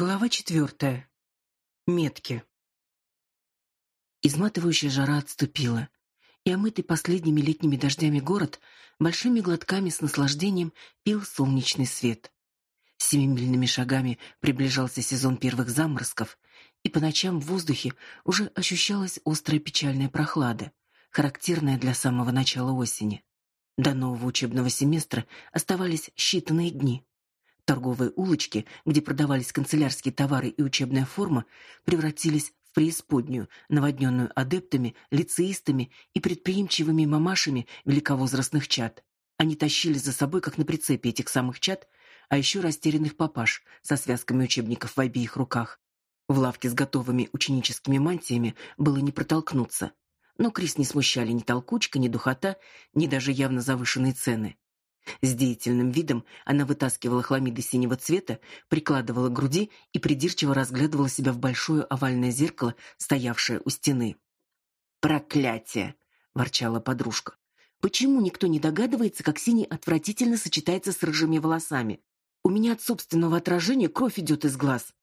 Глава четвертая. Метки. Изматывающая жара отступила, и омытый последними летними дождями город большими глотками с наслаждением пил солнечный свет. Семимильными шагами приближался сезон первых заморозков, и по ночам в воздухе уже ощущалась острая печальная прохлада, характерная для самого начала осени. До нового учебного семестра оставались считанные дни. Торговые улочки, где продавались канцелярские товары и учебная форма, превратились в преисподнюю, наводненную адептами, лицеистами и предприимчивыми мамашами великовозрастных чад. Они тащили за собой, как на прицепе этих самых чад, а еще растерянных папаш со связками учебников в обеих руках. В лавке с готовыми ученическими мантиями было не протолкнуться. Но Крис не смущали ни толкучка, ни духота, ни даже явно завышенные цены. С деятельным видом она вытаскивала хламиды синего цвета, прикладывала к груди и придирчиво разглядывала себя в большое овальное зеркало, стоявшее у стены. «Проклятие!» — ворчала подружка. «Почему никто не догадывается, как синий отвратительно сочетается с рыжими волосами? У меня от собственного отражения кровь идет из глаз».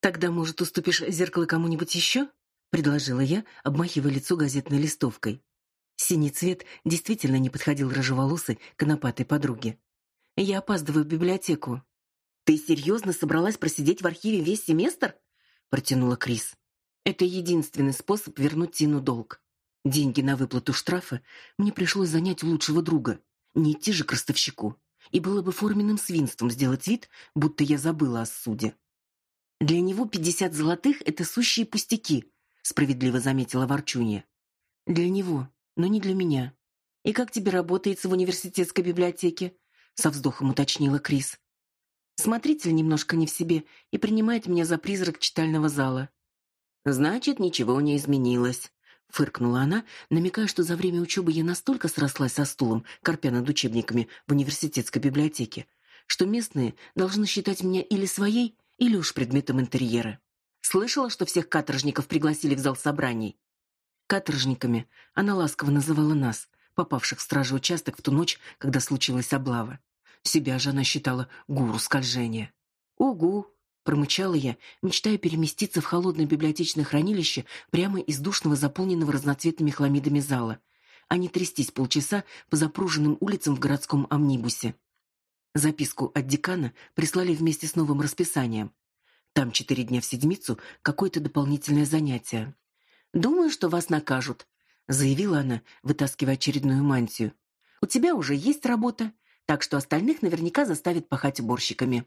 «Тогда, может, уступишь зеркало кому-нибудь еще?» — предложила я, обмахивая лицо газетной листовкой. Синий цвет действительно не подходил рыжеволосой конопатой подруге. Я опаздываю в библиотеку. Ты серьезно собралась просидеть в архиве весь семестр? протянула Крис. Это единственный способ вернуть Тину долг. Деньги на выплату штрафа мне пришлось занять у лучшего друга. Не идти же к ростовщику. И было бы форменным свинством сделать вид, будто я забыла о суде. Для него пятьдесят золотых это сущие пустяки, справедливо заметила Ворчунья. Для него, но не для меня. И как тебе работается в университетской библиотеке? со вздохом уточнила Крис. Смотритель немножко не в себе и принимает меня за призрак читального зала. Значит, ничего не изменилось, фыркнула она, намекая, что за время учебы я настолько срослась со стулом, корпя над учебниками в университетской библиотеке, что местные должны считать меня или своей, или уж предметом интерьера. Слышала, что всех каторжников пригласили в зал собраний. Каторжниками она ласково называла нас, попавших в стражу участок в ту ночь, когда случилась облава. Себя же она считала гуру скольжения. «Угу», — промычала я, мечтая переместиться в холодное библиотечное хранилище прямо из душного, заполненного разноцветными хламидами зала, а не трястись полчаса по запруженным улицам в городском амнибусе. Записку от декана прислали вместе с новым расписанием. Там четыре дня в седмицу какое-то дополнительное занятие. Думаю, что вас накажут, заявила она, вытаскивая очередную мантию. У тебя уже есть работа, так что остальных наверняка заставят пахать уборщиками.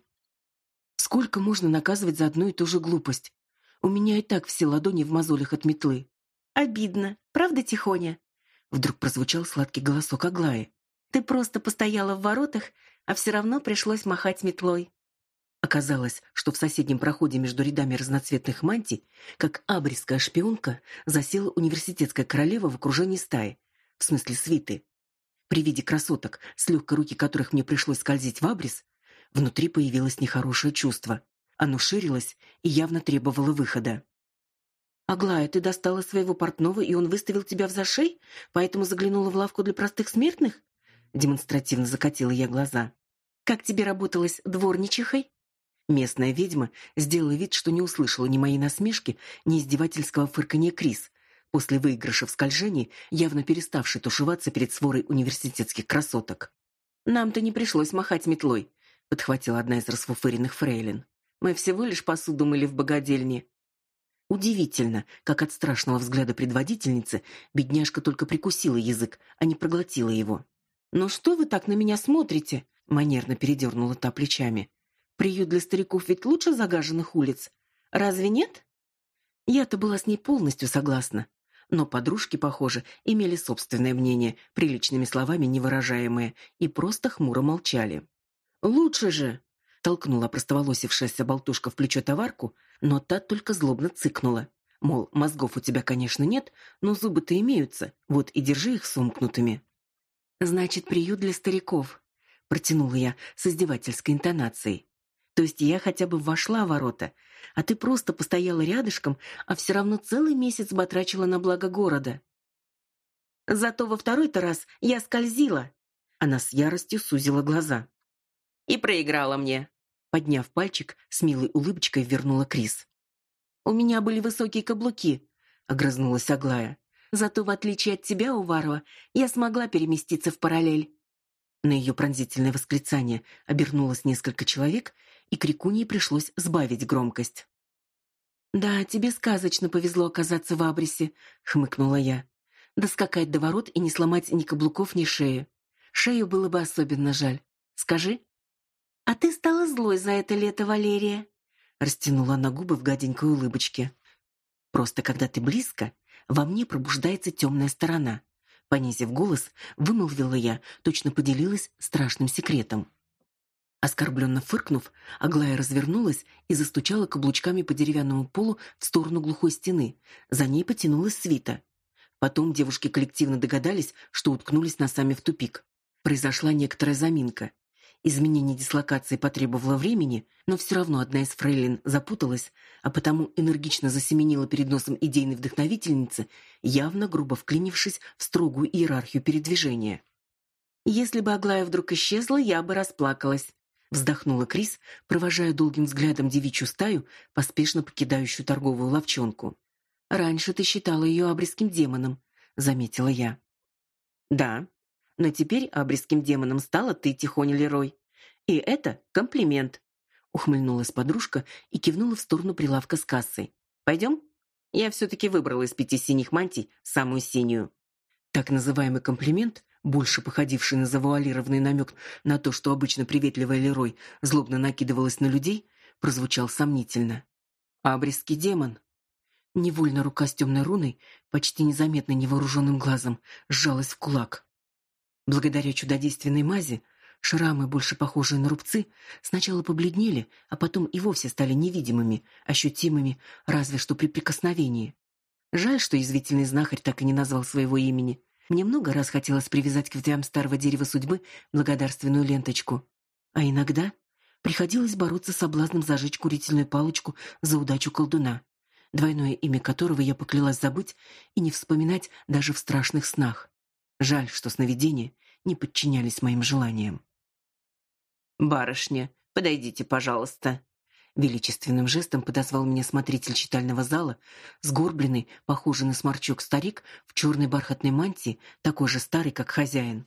Сколько можно наказывать за одну и ту же глупость? У меня и так все ладони в мозолях от метлы. Обидно, правда, Тихоня? Вдруг прозвучал сладкий голосок Аглаи. Ты просто постояла в воротах, а все равно пришлось махать метлой. Оказалось, что в соседнем проходе между рядами разноцветных мантий, как абрисская шпионка, засела университетская королева в окружении стаи, в смысле свиты. При виде красоток, с легкой руки которых мне пришлось скользить в абрис, внутри появилось нехорошее чувство. Оно ширилось и явно требовало выхода. «Аглая, ты достала своего портного, и он выставил тебя в зашей, поэтому заглянула в лавку для простых смертных?» Демонстративно закатила я глаза. «Как тебе работалось дворничихой?» Местная ведьма сделала вид, что не услышала ни моей насмешки, ни издевательского фырканья Крис, после выигрыша в скольжении, явно переставшей тушеваться перед сворой университетских красоток. «Нам-то не пришлось махать метлой», — подхватила одна из расфуфыренных фрейлин. «Мы всего лишь посуду мыли в богадельне». Удивительно, как от страшного взгляда предводительницы бедняжка только прикусила язык, а не проглотила его. «Ну что вы так на меня смотрите?» — манерно передернула та плечами. Приют для стариков ведь лучше загаженных улиц. Разве нет? Я-то была с ней полностью согласна. Но подружки, похоже, имели собственное мнение, приличными словами не выражаемое, и просто хмуро молчали. «Лучше же!» — толкнула простоволосившаяся болтушка в плечо товарку, но та только злобно цыкнула. Мол, мозгов у тебя, конечно, нет, но зубы-то имеются, вот и держи их сомкнутыми. «Значит, приют для стариков», — протянула я с издевательской интонацией. То есть я хотя бы вошла в ворота, а ты просто постояла рядышком, а все равно целый месяц батрачила на благо города. Зато во второй-то раз я скользила. Она с яростью сузила глаза. И проиграла мне. подняв пальчик, с милой улыбочкой вернула Крис. У меня были высокие каблуки, огрызнулась Аглая. Зато в отличие от тебя, Уварова, я смогла переместиться в параллель. На ее пронзительное восклицание обернулось несколько человек, и крикунье пришлось сбавить громкость. Да, тебе сказочно повезло оказаться в Абрисе, хмыкнула я. Доскакать до ворот и не сломать ни каблуков, ни шею. Шею было бы особенно жаль. Скажи. А ты стала злой за это лето, Валерия? Растянула на губы в гаденькой улыбочке. Просто когда ты близко, во мне пробуждается темная сторона. Понизив голос, вымолвила я, точно поделилась страшным секретом. Оскорбленно фыркнув, Аглая развернулась и застучала каблучками по деревянному полу в сторону глухой стены. За ней потянулась свита. Потом девушки коллективно догадались, что уткнулись носами в тупик. Произошла некоторая заминка. Изменение дислокации потребовало времени, но все равно одна из фрейлин запуталась, а потому энергично засеменила перед носом идейной вдохновительницы, явно грубо вклинившись в строгую иерархию передвижения. Если бы Аглая вдруг исчезла, я бы расплакалась, вздохнула Крис, провожая долгим взглядом девичью стаю, поспешно покидающую торговую лавчонку. Раньше ты считала ее абрисским демоном, заметила я. Да, но теперь абрисским демоном стала ты, Тихоня Лерой. И это комплимент. Ухмыльнулась подружка и кивнула в сторону прилавка с кассой. Пойдем? Я все таки выбрала из пяти синих мантий самую синюю. Так называемый комплимент, больше походивший на завуалированный намек на то, что обычно приветливая Лерой злобно накидывалась на людей, прозвучал сомнительно. Абрисский демон. Невольно рука с темной руной, почти незаметно невооруженным глазом, сжалась в кулак. Благодаря чудодейственной мази шрамы, больше похожие на рубцы, сначала побледнели, а потом и вовсе стали невидимыми, ощутимыми, разве что при прикосновении. Жаль, что язвительный знахарь так и не назвал своего имени. Мне много раз хотелось привязать к ветвям старого дерева судьбы благодарственную ленточку. А иногда приходилось бороться с соблазном зажечь курительную палочку за удачу колдуна, двойное имя которого я поклялась забыть и не вспоминать даже в страшных снах. Жаль, что сновидения не подчинялись моим желаниям. Барышня, подойдите, пожалуйста. Величественным жестом подозвал меня смотритель читального зала, сгорбленный, похожий на сморчок старик в черной бархатной мантии, такой же старый, как хозяин.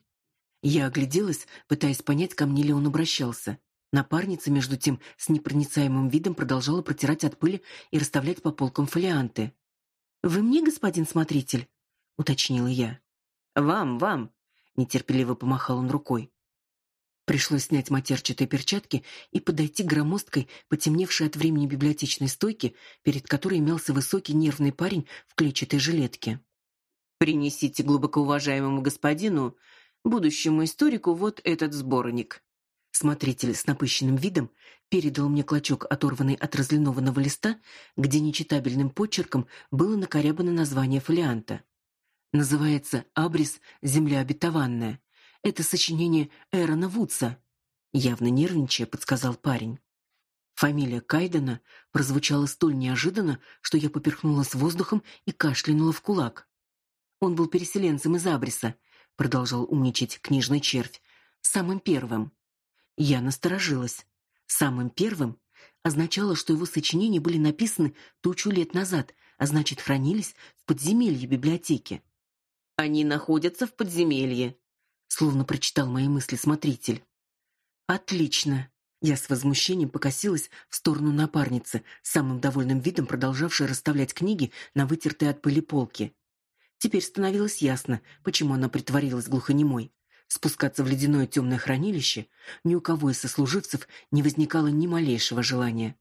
Я огляделась, пытаясь понять, ко мне ли он обращался. Напарница между тем с непроницаемым видом продолжала протирать от пыли и расставлять по полкам фолианты. Вы мне, господин смотритель, уточнила я. Вам, вам, нетерпеливо помахал он рукой. Пришлось снять матерчатые перчатки и подойти к громоздкой, потемневшей от времени библиотечной стойке, перед которой имелся высокий нервный парень в клетчатой жилетке. Принесите глубоко уважаемому господину, будущему историку, вот этот сборник. Смотритель с напыщенным видом передал мне клочок оторванный от разлинованного листа, где нечитабельным почерком было накорябано название фолианта. Называется «Абрис. Земля обетованная». Это сочинение Эрона Вудса. Явно нервничая, подсказал парень. Фамилия Кайдена прозвучала столь неожиданно, что я поперхнулась воздухом и кашлянула в кулак. Он был переселенцем из Абриса, продолжал умничать книжный червь, самым первым. Я насторожилась. Самым первым означало, что его сочинения были написаны тучу лет назад, а значит, хранились в подземелье библиотеки. Они находятся в подземелье, словно прочитал мои мысли смотритель. Отлично. Я с возмущением покосилась в сторону напарницы, самым довольным видом продолжавшей расставлять книги на вытертой от пыли полке. Теперь становилось ясно, почему она притворилась глухонемой. Спускаться в ледяное темное хранилище ни у кого из сослуживцев не возникало ни малейшего желания.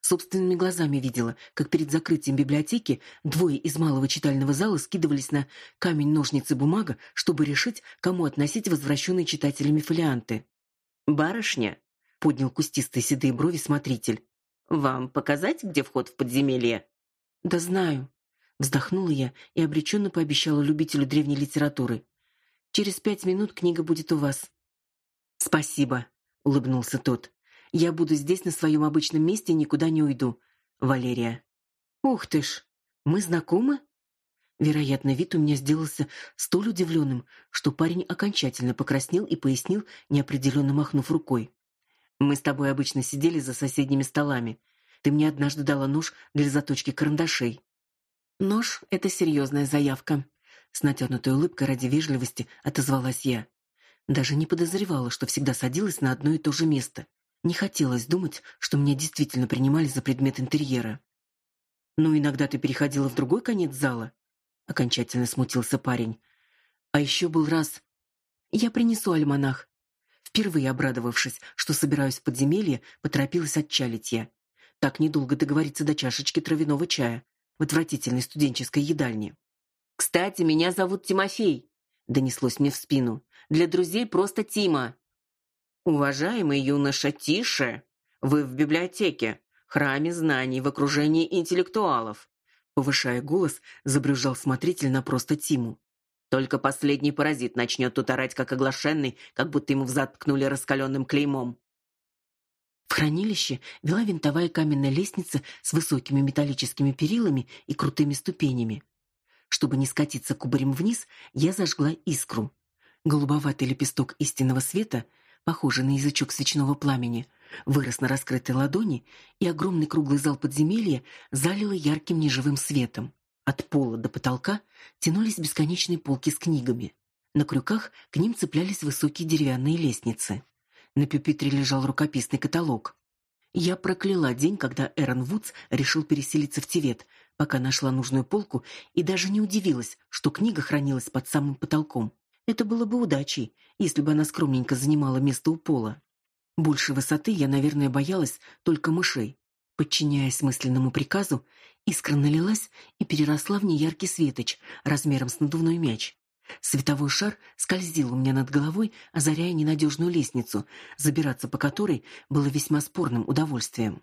Собственными глазами видела, как перед закрытием библиотеки двое из малого читального зала скидывались на камень, ножницы, бумага, чтобы решить, кому относить возвращенные читателями фолианты. «Барышня», — поднял кустистые седые брови смотритель, — «вам показать, где вход в подземелье?» «Да знаю», — вздохнула я и обреченно пообещала любителю древней литературы. «Через пять минут книга будет у вас». «Спасибо», — улыбнулся тот. Я буду здесь на своем обычном месте никуда не уйду. Валерия. Ух ты ж. Мы знакомы? Вероятно, вид у меня сделался столь удивленным, что парень окончательно покраснел и пояснил, неопределенно махнув рукой. Мы с тобой обычно сидели за соседними столами. Ты мне однажды дала нож для заточки карандашей. Нож — это серьезная заявка. С натянутой улыбкой ради вежливости отозвалась я. Даже не подозревала, что всегда садилась на одно и то же место. Не хотелось думать, что меня действительно принимали за предмет интерьера. «Ну, иногда ты переходила в другой конец зала?» Окончательно смутился парень. «А еще был раз...» «Я принесу альманах». Впервые обрадовавшись, что собираюсь в подземелье, поторопилась отчалить я. Так недолго договориться до чашечки травяного чая в отвратительной студенческой едальне. «Кстати, меня зовут Тимофей», — донеслось мне в спину. «Для друзей просто Тима». «Уважаемый юноша, тише! Вы в библиотеке, храме знаний, в окружении интеллектуалов!» Повышая голос, забрюзжал смотритель на просто Тиму. «Только последний паразит начнет тут орать, как оглашенный, как будто ему взад ткнули раскаленным клеймом». В хранилище вела винтовая каменная лестница с высокими металлическими перилами и крутыми ступенями. Чтобы не скатиться кубарем вниз, я зажгла искру. Голубоватый лепесток истинного света — похожий на язычок свечного пламени, вырос на раскрытой ладони, и огромный круглый зал подземелья залило ярким неживым светом. От пола до потолка тянулись бесконечные полки с книгами. На крюках к ним цеплялись высокие деревянные лестницы. На пюпитре лежал рукописный каталог. Я прокляла день, когда Эрон Вудс решил переселиться в Тивет, пока нашла нужную полку и даже не удивилась, что книга хранилась под самым потолком. Это было бы удачей, если бы она скромненько занимала место у пола. Больше высоты я, наверное, боялась только мышей. Подчиняясь мысленному приказу, искра налилась и переросла в неяркий светоч размером с надувной мяч. Световой шар скользил у меня над головой, озаряя ненадежную лестницу, забираться по которой было весьма спорным удовольствием.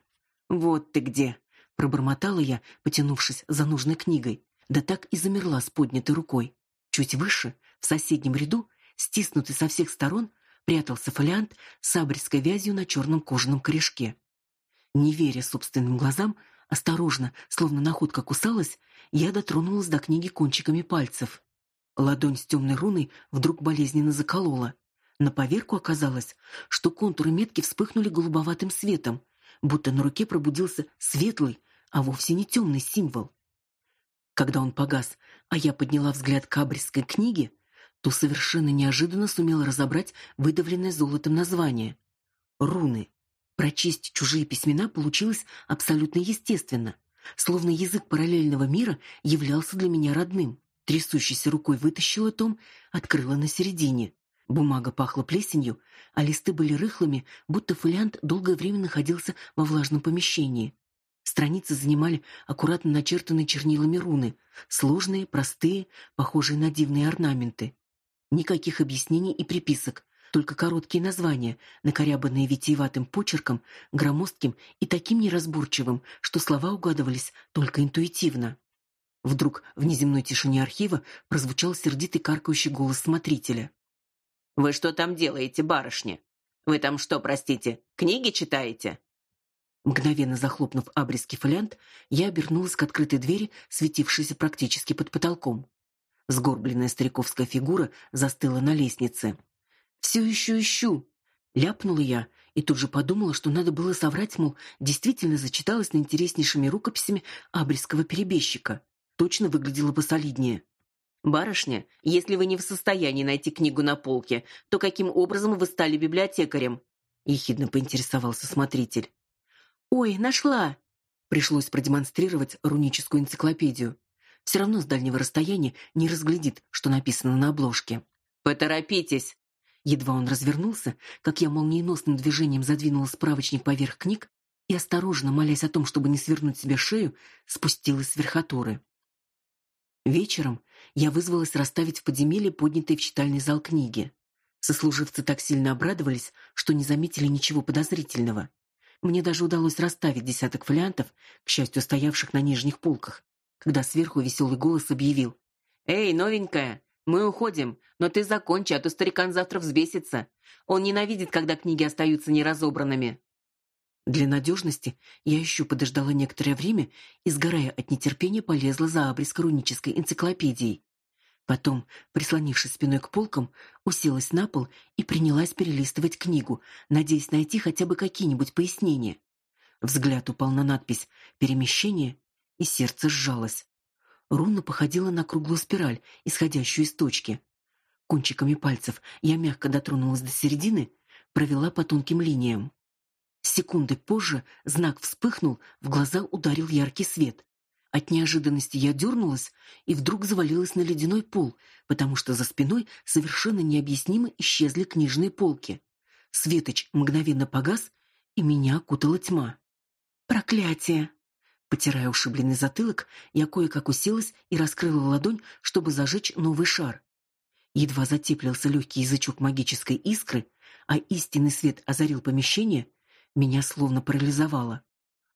«Вот ты где!» — пробормотала я, потянувшись за нужной книгой, да так и замерла с поднятой рукой. Чуть выше, в соседнем ряду, стиснутый со всех сторон, прятался фолиант с абрьской вязью на черном кожаном корешке. Не веря собственным глазам, осторожно, словно находка кусалась, я дотронулась до книги кончиками пальцев. Ладонь с темной руной вдруг болезненно заколола. На поверку оказалось, что контуры метки вспыхнули голубоватым светом, будто на руке пробудился светлый, а вовсе не темный символ. Когда он погас, а я подняла взгляд к абрисской книге, то совершенно неожиданно сумела разобрать выдавленное золотом название. Руны. Прочесть чужие письмена получилось абсолютно естественно, словно язык параллельного мира являлся для меня родным. Трясущейся рукой вытащила том, открыла на середине. Бумага пахла плесенью, а листы были рыхлыми, будто фолиант долгое время находился во влажном помещении. Страницы занимали аккуратно начертанные чернилами руны, сложные, простые, похожие на дивные орнаменты. Никаких объяснений и приписок, только короткие названия, накорябанные витиеватым почерком, громоздким и таким неразборчивым, что слова угадывались только интуитивно. Вдруг в неземной тишине архива прозвучал сердитый каркающий голос смотрителя. «Вы что там делаете, барышня? Вы там что, простите, книги читаете?» Мгновенно захлопнув абрисский фолиант, я обернулась к открытой двери, светившейся практически под потолком. Сгорбленная стариковская фигура застыла на лестнице. «Все ищу, ищу!» Ляпнула я и тут же подумала, что надо было соврать, мол, действительно зачиталась на интереснейшими рукописями абрисского перебежчика. Точно выглядела посолиднее. «Барышня, если вы не в состоянии найти книгу на полке, то каким образом вы стали библиотекарем?» Ехидно поинтересовался смотритель. «Ой, нашла!» Пришлось продемонстрировать руническую энциклопедию. Все равно с дальнего расстояния не разглядит, что написано на обложке. «Поторопитесь!» Едва он развернулся, как я молниеносным движением задвинула справочник поверх книг и, осторожно, молясь о том, чтобы не свернуть себе шею, спустилась с верхотуры. Вечером я вызвалась расставить в подземелье поднятые в читальный зал книги. Сослуживцы так сильно обрадовались, что не заметили ничего подозрительного. Мне даже удалось расставить десяток фолиантов, к счастью, стоявших на нижних полках, когда сверху веселый голос объявил. «Эй, новенькая, мы уходим, но ты закончи, а то старикан завтра взбесится. Он ненавидит, когда книги остаются неразобранными». Для надежности я еще подождала некоторое время и, сгорая от нетерпения, полезла за абрис рунической энциклопедией. Потом, прислонившись спиной к полкам, уселась на пол и принялась перелистывать книгу, надеясь найти хотя бы какие-нибудь пояснения. Взгляд упал на надпись «Перемещение», и сердце сжалось. Руна походила на круглую спираль, исходящую из точки. Кончиками пальцев я мягко дотронулась до середины, провела по тонким линиям. Секунды позже знак вспыхнул, в глаза ударил яркий свет. От неожиданности я дернулась и вдруг завалилась на ледяной пол, потому что за спиной совершенно необъяснимо исчезли книжные полки. Светоч мгновенно погас, и меня окутала тьма. Проклятие! Потирая ушибленный затылок, я кое-как уселась и раскрыла ладонь, чтобы зажечь новый шар. Едва затеплился легкий язычок магической искры, а истинный свет озарил помещение, меня словно парализовало.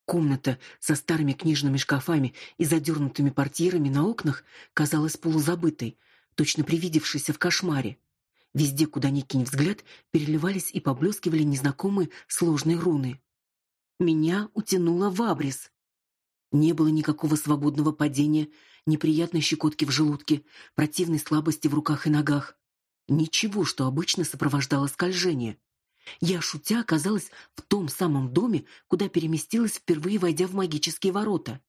Комната со старыми книжными шкафами и задернутыми портьерами на окнах казалась полузабытой, точно привидевшейся в кошмаре. Везде, куда ни кинь взгляд, переливались и поблескивали незнакомые сложные руны. Меня утянуло в абрис. Не было никакого свободного падения, неприятной щекотки в желудке, противной слабости в руках и ногах. Ничего, что обычно сопровождало скольжение. Я, шутя, оказалась в том самом доме, куда переместилась впервые, войдя в магические ворота.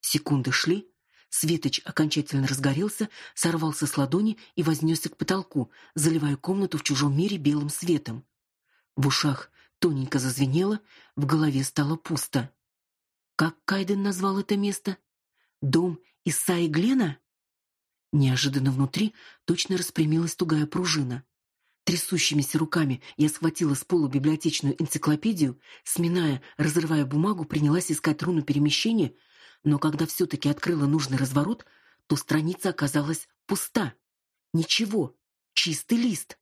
Секунды шли, Светоч окончательно разгорелся, сорвался с ладони и вознесся к потолку, заливая комнату в чужом мире белым светом. В ушах тоненько зазвенело, в голове стало пусто. Как Кайден назвал это место? Дом Исаи Глена? Неожиданно внутри точно распрямилась тугая пружина. Трясущимися руками я схватила с пола библиотечную энциклопедию, сминая, разрывая бумагу, принялась искать руну перемещения, но когда все таки открыла нужный разворот, то страница оказалась пуста. Ничего, чистый лист.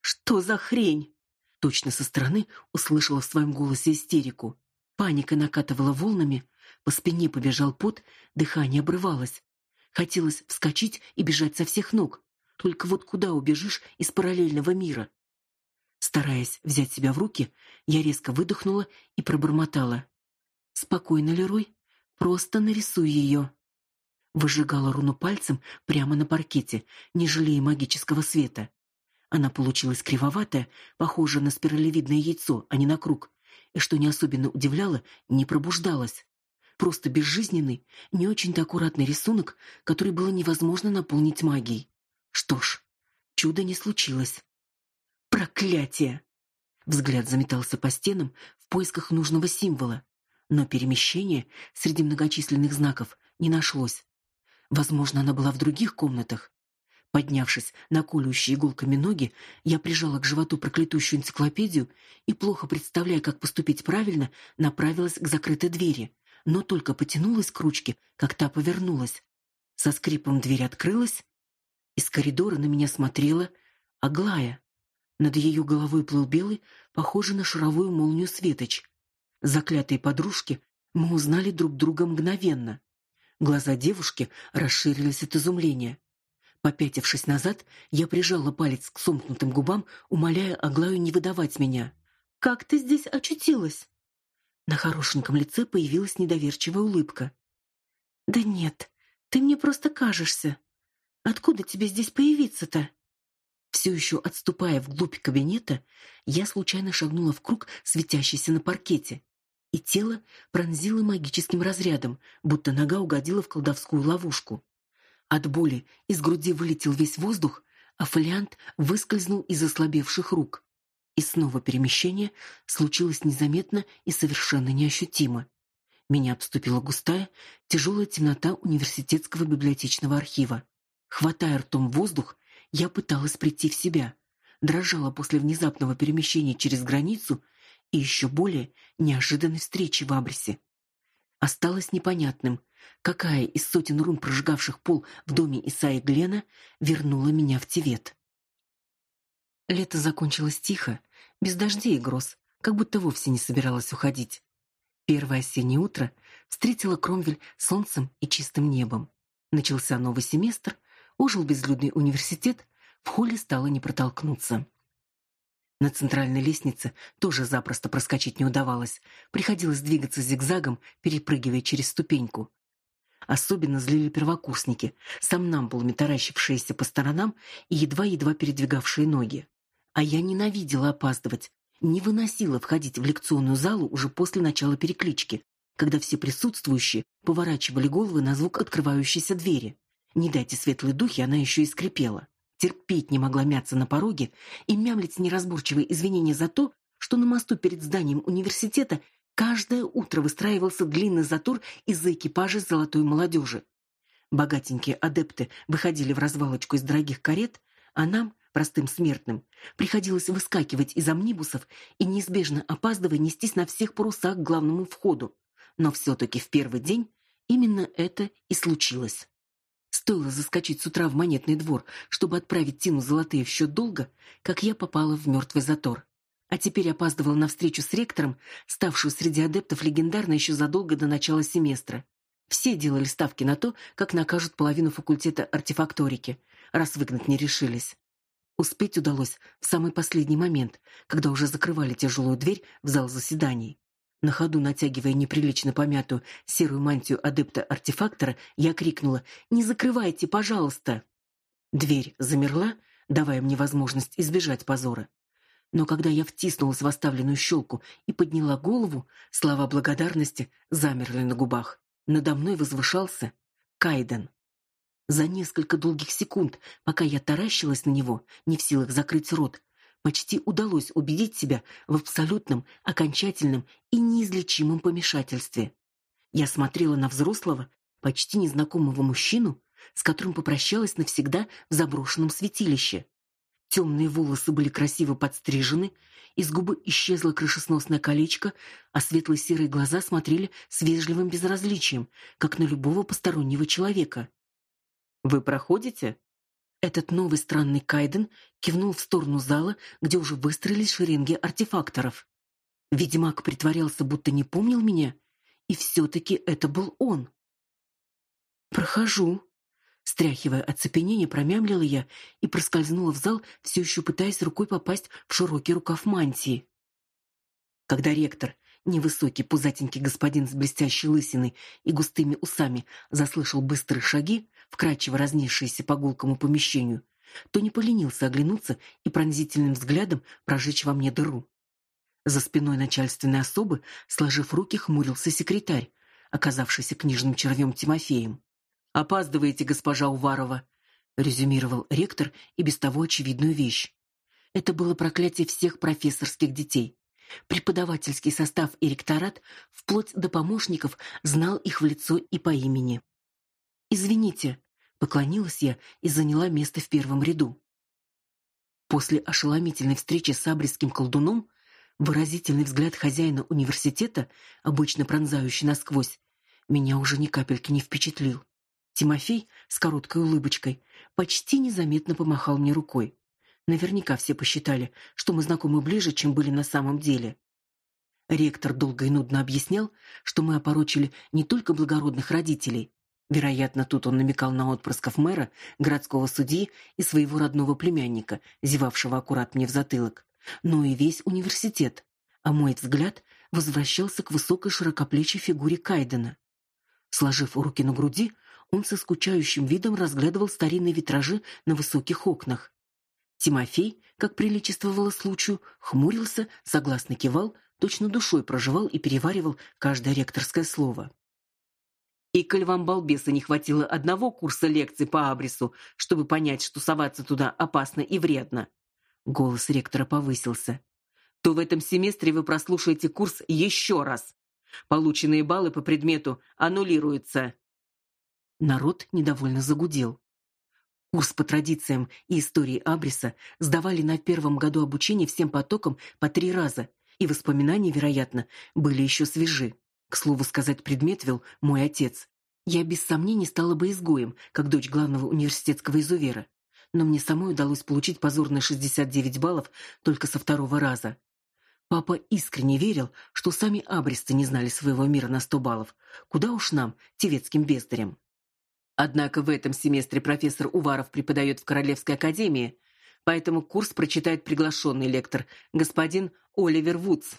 Что за хрень? Точно со стороны услышала в своем голосе истерику. Паника накатывала волнами, по спине побежал пот, дыхание обрывалось. Хотелось вскочить и бежать со всех ног. Только вот куда убежишь из параллельного мира? Стараясь взять себя в руки, я резко выдохнула и пробормотала: "Спокойно, Лерой, просто нарисуй ее». Выжигала руну пальцем прямо на паркете, не жалея магического света. Она получилась кривоватая, похожая на спиралевидное яйцо, а не на круг, и что не особенно удивляло, не пробуждалась. Просто безжизненный, не очень-то аккуратный рисунок, который было невозможно наполнить магией. Что ж, чуда не случилось. Проклятие! Взгляд заметался по стенам в поисках нужного символа, но перемещения среди многочисленных знаков не нашлось. Возможно, она была в других комнатах. Поднявшись на колющие иголками ноги, я прижала к животу проклятущую энциклопедию и, плохо представляя, как поступить правильно, направилась к закрытой двери, но только потянулась к ручке, как та повернулась. Со скрипом дверь открылась, из коридора на меня смотрела Аглая. Над ее головой плыл белый, похожий на шаровую молнию светоч. Заклятые подружки мы узнали друг друга мгновенно. Глаза девушки расширились от изумления. Попятившись назад, я прижала палец к сомкнутым губам, умоляя Аглаю не выдавать меня. «Как ты здесь очутилась?» На хорошеньком лице появилась недоверчивая улыбка. «Да нет, ты мне просто кажешься. Откуда тебе здесь появиться-то? Все еще отступая вглубь кабинета, я случайно шагнула в круг, светящийся на паркете, и тело пронзило магическим разрядом, будто нога угодила в колдовскую ловушку. От боли из груди вылетел весь воздух, а фолиант выскользнул из ослабевших рук. И снова перемещение случилось незаметно и совершенно неощутимо. Меня обступила густая, тяжелая темнота университетского библиотечного архива. Хватая ртом воздух, я пыталась прийти в себя, дрожала после внезапного перемещения через границу и еще более неожиданной встречи в Абрисе. Осталось непонятным, какая из сотен рун, прожигавших пол в доме Исаи Глена, вернула меня в Тивет. Лето закончилось тихо, без дождей и гроз, как будто вовсе не собиралось уходить. Первое осеннее утро встретило Кромвель солнцем и чистым небом. Начался новый семестр, ожил безлюдный университет, в холле стало не протолкнуться. На центральной лестнице тоже запросто проскочить не удавалось. Приходилось двигаться зигзагом, перепрыгивая через ступеньку. Особенно злили первокурсники, сомнамбулами таращившиеся по сторонам и едва-едва передвигавшие ноги. А я ненавидела опаздывать, не выносила входить в лекционную залу уже после начала переклички, когда все присутствующие поворачивали головы на звук открывающейся двери. Не дайте светлые духи, она еще и скрипела. Терпеть не могла мяться на пороге и мямлить неразборчивые извинения за то, что на мосту перед зданием университета каждое утро выстраивался длинный затор из-за экипажей золотой молодежи. Богатенькие адепты выходили в развалочку из дорогих карет, а нам, простым смертным, приходилось выскакивать из амнибусов и неизбежно опаздывая нестись на всех парусах к главному входу. Но все таки в первый день именно это и случилось. Стоило заскочить с утра в монетный двор, чтобы отправить Тину золотые в счет долга, как я попала в мертвый затор. А теперь опаздывала на встречу с ректором, ставшую среди адептов легендарной еще задолго до начала семестра. Все делали ставки на то, как накажут половину факультета артефакторики, раз выгнать не решились. Успеть удалось в самый последний момент, когда уже закрывали тяжелую дверь в зал заседаний. На ходу натягивая неприлично помятую серую мантию адепта-артефактора, я крикнула: "Не закрывайте, пожалуйста!" Дверь замерла, давая мне возможность избежать позора. Но когда я втиснулась в оставленную щелку и подняла голову, слова благодарности замерли на губах. Надо мной возвышался Кайден. За несколько долгих секунд, пока я таращилась на него, не в силах закрыть рот, почти удалось убедить себя в абсолютном, окончательном и неизлечимом помешательстве. Я смотрела на взрослого, почти незнакомого мужчину, с которым попрощалась навсегда в заброшенном святилище. Темные волосы были красиво подстрижены, из губы исчезло крышесносное колечко, а светло-серые глаза смотрели с вежливым безразличием, как на любого постороннего человека. «Вы проходите?» Этот новый странный Кайден кивнул в сторону зала, где уже выстроились шеренги артефакторов. Ведьмак притворялся, будто не помнил меня, и все-таки это был он. «Прохожу», — стряхивая оцепенение, промямлила я и проскользнула в зал, все еще пытаясь рукой попасть в широкий рукав мантии. Когда ректор, невысокий пузатенький господин с блестящей лысиной и густыми усами, заслышал быстрые шаги, вкрадчиво разнесшиеся по гулкому помещению, то не поленился оглянуться и пронзительным взглядом прожечь во мне дыру. За спиной начальственной особы, сложив руки, хмурился секретарь, оказавшийся книжным червем Тимофеем. «Опаздываете, госпожа Уварова», — резюмировал ректор и без того очевидную вещь. Это было проклятие всех профессорских детей. Преподавательский состав и ректорат, вплоть до помощников, знал их в лицо и по имени. Извините, поклонилась я и заняла место в первом ряду. После ошеломительной встречи с абрисским колдуном выразительный взгляд хозяина университета, обычно пронзающий насквозь, меня уже ни капельки не впечатлил. Тимофей с короткой улыбочкой почти незаметно помахал мне рукой. Наверняка все посчитали, что мы знакомы ближе, чем были на самом деле. Ректор долго и нудно объяснял, что мы опорочили не только благородных родителей, Вероятно, тут он намекал на отпрысков мэра, городского судьи и своего родного племянника, зевавшего аккурат мне в затылок, но и весь университет. А мой взгляд возвращался к высокой широкоплечей фигуре Кайдена. Сложив руки на груди, он со скучающим видом разглядывал старинные витражи на высоких окнах. Тимофей, как приличествовало случаю, хмурился, согласно кивал, точно душой проживал и переваривал каждое ректорское слово. И коль вам, балбеса, не хватило одного курса лекций по абрису, чтобы понять, что соваться туда опасно и вредно, голос ректора повысился, то в этом семестре вы прослушаете курс еще раз. Полученные баллы по предмету аннулируются. Народ недовольно загудел. Курс по традициям и истории абриса сдавали на первом году обучения всем потокам по три раза, и воспоминания, вероятно, были еще свежи. К слову сказать, предмет вел мой отец. Я без сомнений стала бы изгоем, как дочь главного университетского изувера. Но мне самой удалось получить позорные 69 баллов только со второго раза. Папа искренне верил, что сами абристы не знали своего мира на 100 баллов. Куда уж нам, тевецким бездарям. Однако в этом семестре профессор Уваров преподает в Королевской академии, поэтому курс прочитает приглашенный лектор, господин Оливер Вудс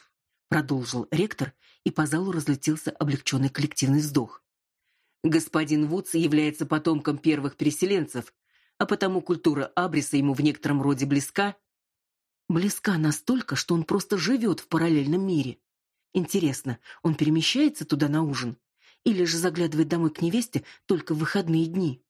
продолжил ректор, и по залу разлетелся облегченный коллективный вздох. Господин Вудс является потомком первых переселенцев, а потому культура Абриса ему в некотором роде близка. Близка настолько, что он просто живет в параллельном мире. Интересно, он перемещается туда на ужин или же заглядывает домой к невесте только в выходные дни?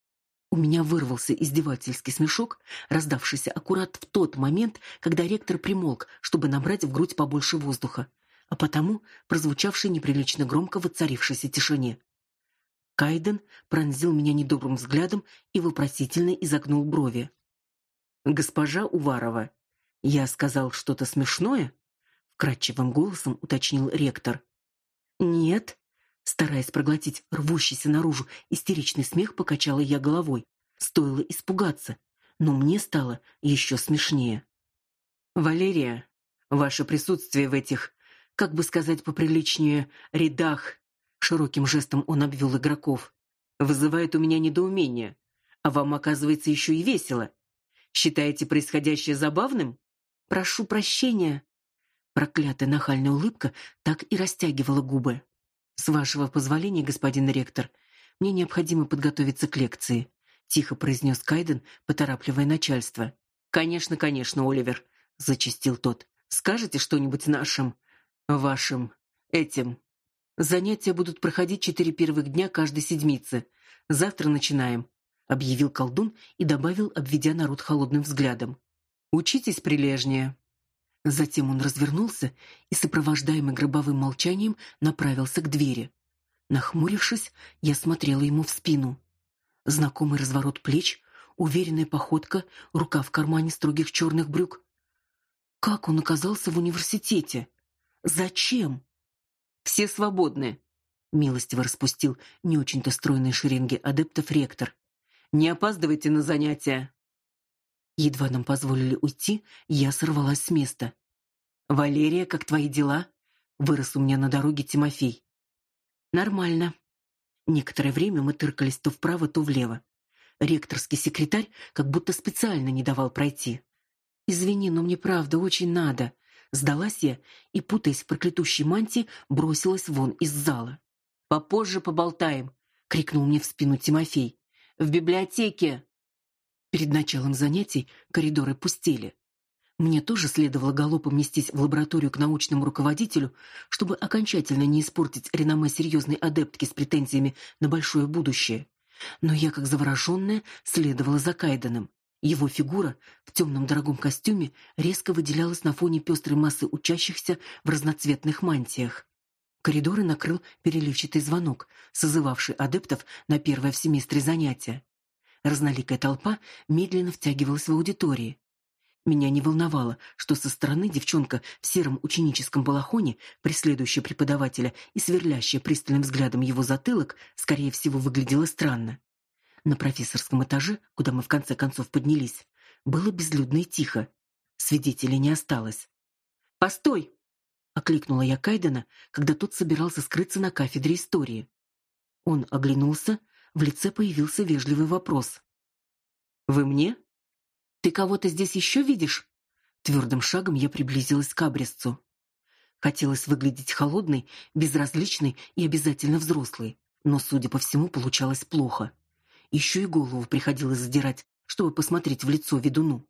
У меня вырвался издевательский смешок, раздавшийся аккурат в тот момент, когда ректор примолк, чтобы набрать в грудь побольше воздуха, а потому прозвучавший неприлично громко в воцарившейся тишине. Кайден пронзил меня недобрым взглядом и вопросительно изогнул брови. Госпожа Уварова, я сказал что-то смешное? вкрадчивым голосом уточнил ректор. Нет, стараясь проглотить рвущийся наружу истеричный смех, покачала я головой. Стоило испугаться, но мне стало еще смешнее. Валерия, ваше присутствие в этих, как бы сказать поприличнее, рядах Широким жестом он обвел игроков. Вызывает у меня недоумение. А вам, оказывается, еще и весело. Считаете происходящее забавным? Прошу прощения. Проклятая нахальная улыбка так и растягивала губы. С вашего позволения, господин ректор, мне необходимо подготовиться к лекции, тихо произнес Кайден, поторапливая начальство. Конечно, конечно, Оливер, зачастил тот. Скажете что-нибудь нашим, вашим, этим Занятия будут проходить четыре первых дня каждой седмицы. Завтра начинаем, объявил колдун и добавил, обведя народ холодным взглядом. Учитесь прилежнее. Затем он развернулся и, сопровождаемый гробовым молчанием, направился к двери. Нахмурившись, я смотрела ему в спину. Знакомый разворот плеч, уверенная походка, рука в кармане строгих черных брюк. Как он оказался в университете? Зачем? Все свободны, милостиво распустил не очень-то стройные шеренги адептов ректор. Не опаздывайте на занятия. Едва нам позволили уйти, я сорвалась с места. Валерия, как твои дела? Вырос у меня на дороге Тимофей. Нормально. Некоторое время мы тыркались то вправо, то влево. Ректорский секретарь как будто специально не давал пройти. Извини, но мне правда очень надо, Сдалась я и, путаясь в проклятущей мантии, бросилась вон из зала. «Попозже поболтаем!» — крикнул мне в спину Тимофей. «В библиотеке!» Перед началом занятий коридоры пустели. Мне тоже следовало галопом нестись в лабораторию к научному руководителю, чтобы окончательно не испортить реноме серьезной адептки с претензиями на большое будущее. Но я, как завороженная, следовала за Кайденом. Его фигура в темном дорогом костюме резко выделялась на фоне пестрой массы учащихся в разноцветных мантиях. Коридоры накрыл переливчатый звонок, созывавший адептов на первое в семестре занятие. Разноликая толпа медленно втягивалась в аудитории. Меня не волновало, что со стороны девчонка в сером ученическом балахоне, преследующая преподавателя и сверлящая пристальным взглядом его затылок, скорее всего, выглядела странно. На профессорском этаже, куда мы в конце концов поднялись, было безлюдно и тихо. Свидетелей не осталось. "Постой!" окликнула я Кайдена, когда тот собирался скрыться на кафедре истории. Он оглянулся, в лице появился вежливый вопрос. "Вы мне? Ты кого-то здесь еще видишь?" Твердым шагом я приблизилась к Абресцу. Хотелось выглядеть холодной, безразличной и обязательно взрослой, но, судя по всему, получалось плохо. Еще и голову приходилось задирать, чтобы посмотреть в лицо ведуну.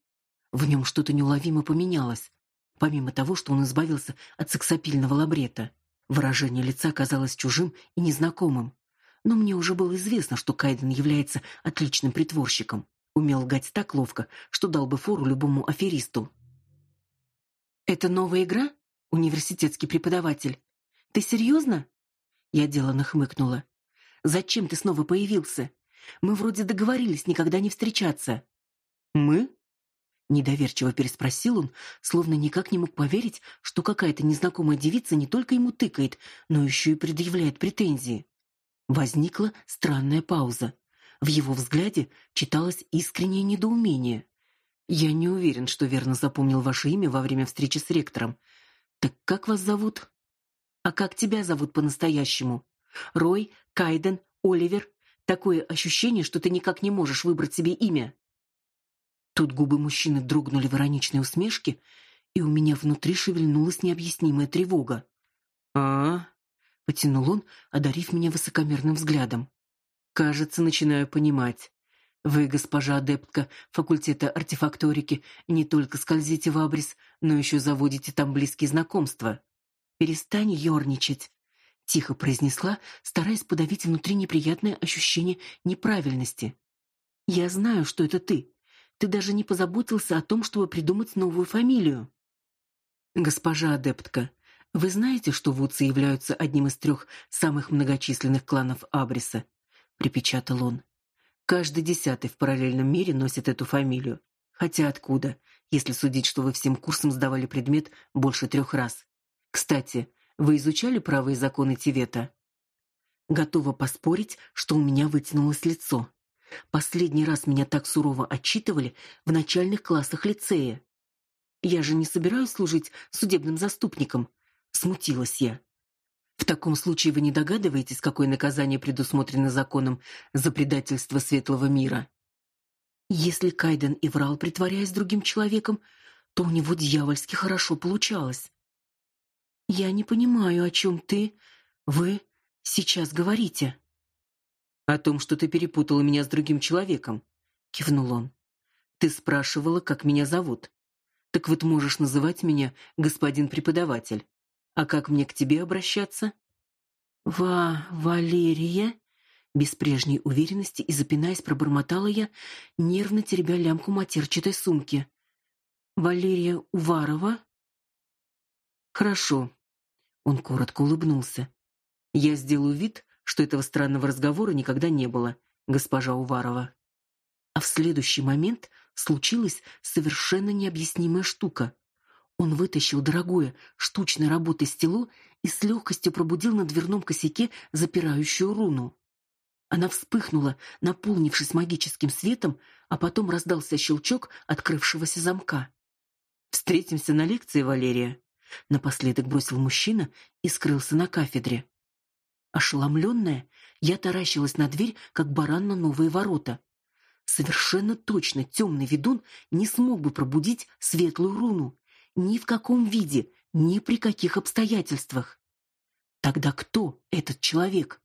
В нем что-то неуловимо поменялось. Помимо того, что он избавился от сексапильного лабрета, выражение лица казалось чужим и незнакомым. Но мне уже было известно, что Кайден является отличным притворщиком. Умел лгать так ловко, что дал бы фору любому аферисту. Это новая игра? Университетский преподаватель. Ты серьезно?» Я делано хмыкнула. Зачем ты снова появился? Мы вроде договорились никогда не встречаться. Мы? Недоверчиво переспросил он, словно никак не мог поверить, что какая-то незнакомая девица не только ему тыкает, но еще и предъявляет претензии. Возникла странная пауза. В его взгляде читалось искреннее недоумение. Я не уверен, что верно запомнил ваше имя во время встречи с ректором. Так как вас зовут? А как тебя зовут по-настоящему? Рой, Кайден, Оливер Такое ощущение, что ты никак не можешь выбрать себе имя. Тут губы мужчины дрогнули в ироничной усмешке, и у меня внутри шевельнулась необъяснимая тревога. А, потянул он, одарив меня высокомерным взглядом. Кажется, начинаю понимать. Вы, госпожа адептка факультета артефакторики, не только скользите в Абрис, но еще заводите там близкие знакомства. Перестань ерничать, тихо произнесла, стараясь подавить внутри неприятное ощущение неправильности. Я знаю, что это ты. Ты даже не позаботился о том, чтобы придумать новую фамилию. Госпожа адептка, вы знаете, что вудсы являются одним из трех самых многочисленных кланов Абриса, припечатал он. Каждый десятый в параллельном мире носит эту фамилию. Хотя откуда, если судить, что вы всем курсом сдавали предмет больше трех раз? Кстати, вы изучали право и законы Тивета? Готова поспорить, что у меня вытянулось лицо. Последний раз меня так сурово отчитывали в начальных классах лицея. Я же не собираюсь служить судебным заступником, смутилась я. В таком случае вы не догадываетесь, какое наказание предусмотрено законом за предательство светлого мира? Если Кайден и врал, притворяясь другим человеком, то у него дьявольски хорошо получалось. Я не понимаю, о чем ты, вы сейчас говорите. О том, что ты перепутала меня с другим человеком, кивнул он. Ты спрашивала, как меня зовут. Так вот можешь называть меня господин преподаватель. А как мне к тебе обращаться? Ва, Валерия, без прежней уверенности и запинаясь, пробормотала я, нервно теребя лямку матерчатой сумки. Валерия Уварова? Хорошо. Он коротко улыбнулся. Я сделаю вид, что этого странного разговора никогда не было, госпожа Уварова. А в следующий момент случилась совершенно необъяснимая штука. Он вытащил дорогое, штучной работы стело и с легкостью пробудил на дверном косяке запирающую руну. Она вспыхнула, наполнившись магическим светом, а потом раздался щелчок открывшегося замка. Встретимся на лекции, Валерия, напоследок бросил мужчина и скрылся на кафедре. Ошеломленная, я таращилась на дверь, как баран на новые ворота. Совершенно точно темный ведун не смог бы пробудить светлую руну ни в каком виде, ни при каких обстоятельствах. Тогда кто этот человек?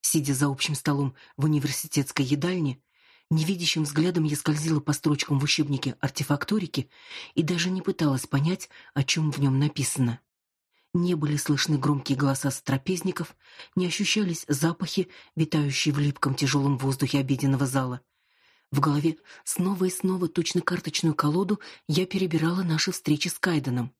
Сидя за общим столом в университетской едальне, невидящим взглядом я скользила по строчкам в учебнике артефакторики и даже не пыталась понять, о чем в нем написано. Не были слышны громкие голоса трапезников, не ощущались запахи, витающие в липком тяжелом воздухе обеденного зала. В голове снова и снова точно карточную колоду я перебирала наши встречи с Кайденом.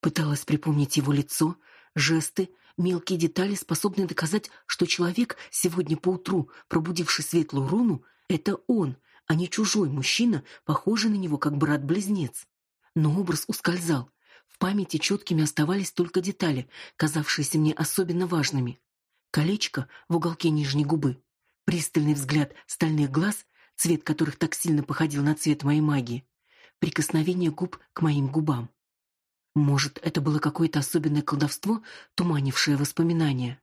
Пыталась припомнить его лицо, жесты, мелкие детали, способные доказать, что человек, сегодня поутру пробудивший светлую руну, это он, а не чужой мужчина, похожий на него как брат-близнец. Но образ ускользал. В памяти четкими оставались только детали, казавшиеся мне особенно важными. Колечко в уголке нижней губы, пристальный взгляд стальных глаз, цвет которых так сильно походил на цвет моей магии, прикосновение губ к моим губам. Может, это было какое-то особенное колдовство, туманившее воспоминания.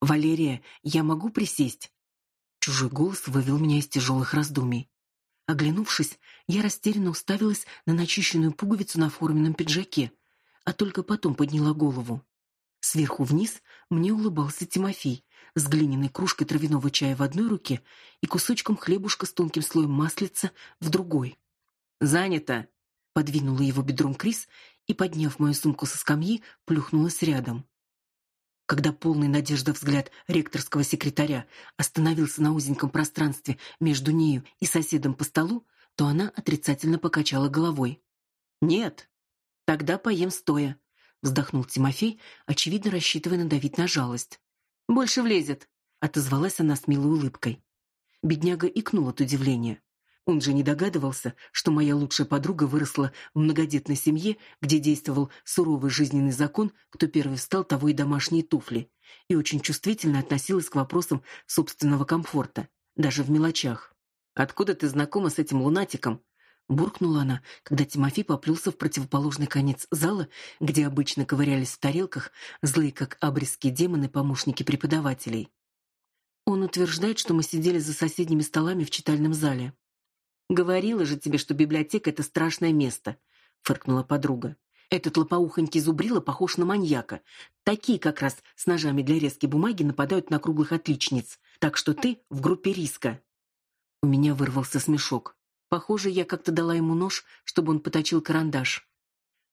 Валерия, я могу присесть? Чужой голос вывел меня из тяжелых раздумий. Оглянувшись, я растерянно уставилась на начищенную пуговицу на форменном пиджаке, а только потом подняла голову. Сверху вниз мне улыбался Тимофей с глиняной кружкой травяного чая в одной руке и кусочком хлебушка с тонким слоем маслица в другой. «Занято!» — подвинула его бедром Крис и, подняв мою сумку со скамьи, плюхнулась рядом. Когда полный надежда взгляд ректорского секретаря остановился на узеньком пространстве между нею и соседом по столу, то она отрицательно покачала головой. «Нет, Тогда поем стоя, вздохнул Тимофей, очевидно рассчитывая надавить на жалость. Больше влезет, отозвалась она с милой улыбкой. Бедняга икнул от удивления. Он же не догадывался, что моя лучшая подруга выросла в многодетной семье, где действовал суровый жизненный закон, кто первый встал, того и домашние туфли, и очень чувствительно относилась к вопросам собственного комфорта, даже в мелочах. Откуда ты знакома с этим лунатиком? буркнула она, когда Тимофей поплелся в противоположный конец зала, где обычно ковырялись в тарелках злые как абрисские демоны помощники преподавателей. Он утверждает, что мы сидели за соседними столами в читальном зале. Говорила же тебе, что библиотека это страшное место, фыркнула подруга. Этот лопоухонький зубрила похож на маньяка. Такие как раз с ножами для резки бумаги нападают на круглых отличниц. Так что ты в группе риска. У меня вырвался смешок. Похоже, я как-то дала ему нож, чтобы он поточил карандаш.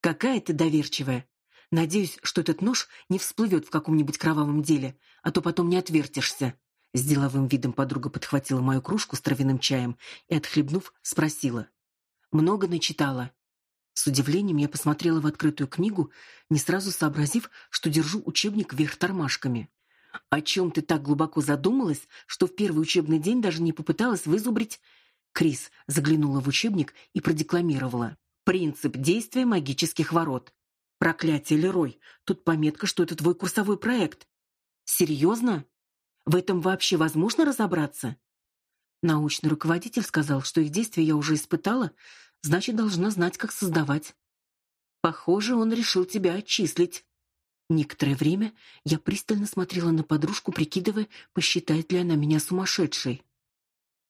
Какая ты доверчивая. Надеюсь, что этот нож не всплывет в каком-нибудь кровавом деле, а то потом не отвертишься. С деловым видом подруга подхватила мою кружку с травяным чаем и, отхлебнув, спросила. «Много начитала?» С удивлением я посмотрела в открытую книгу, не сразу сообразив, что держу учебник вверх тормашками. О чем ты так глубоко задумалась, что в первый учебный день даже не попыталась вызубрить? Крис заглянула в учебник и продекламировала: "Принцип действия магических ворот". Проклятие, Лерой, тут пометка, что это твой курсовой проект. Серьезно? В этом вообще возможно разобраться? Научный руководитель сказал, что их действия я уже испытала, значит, должна знать, как создавать. Похоже, он решил тебя отчислить. Некоторое время я пристально смотрела на подружку, прикидывая, посчитает ли она меня сумасшедшей.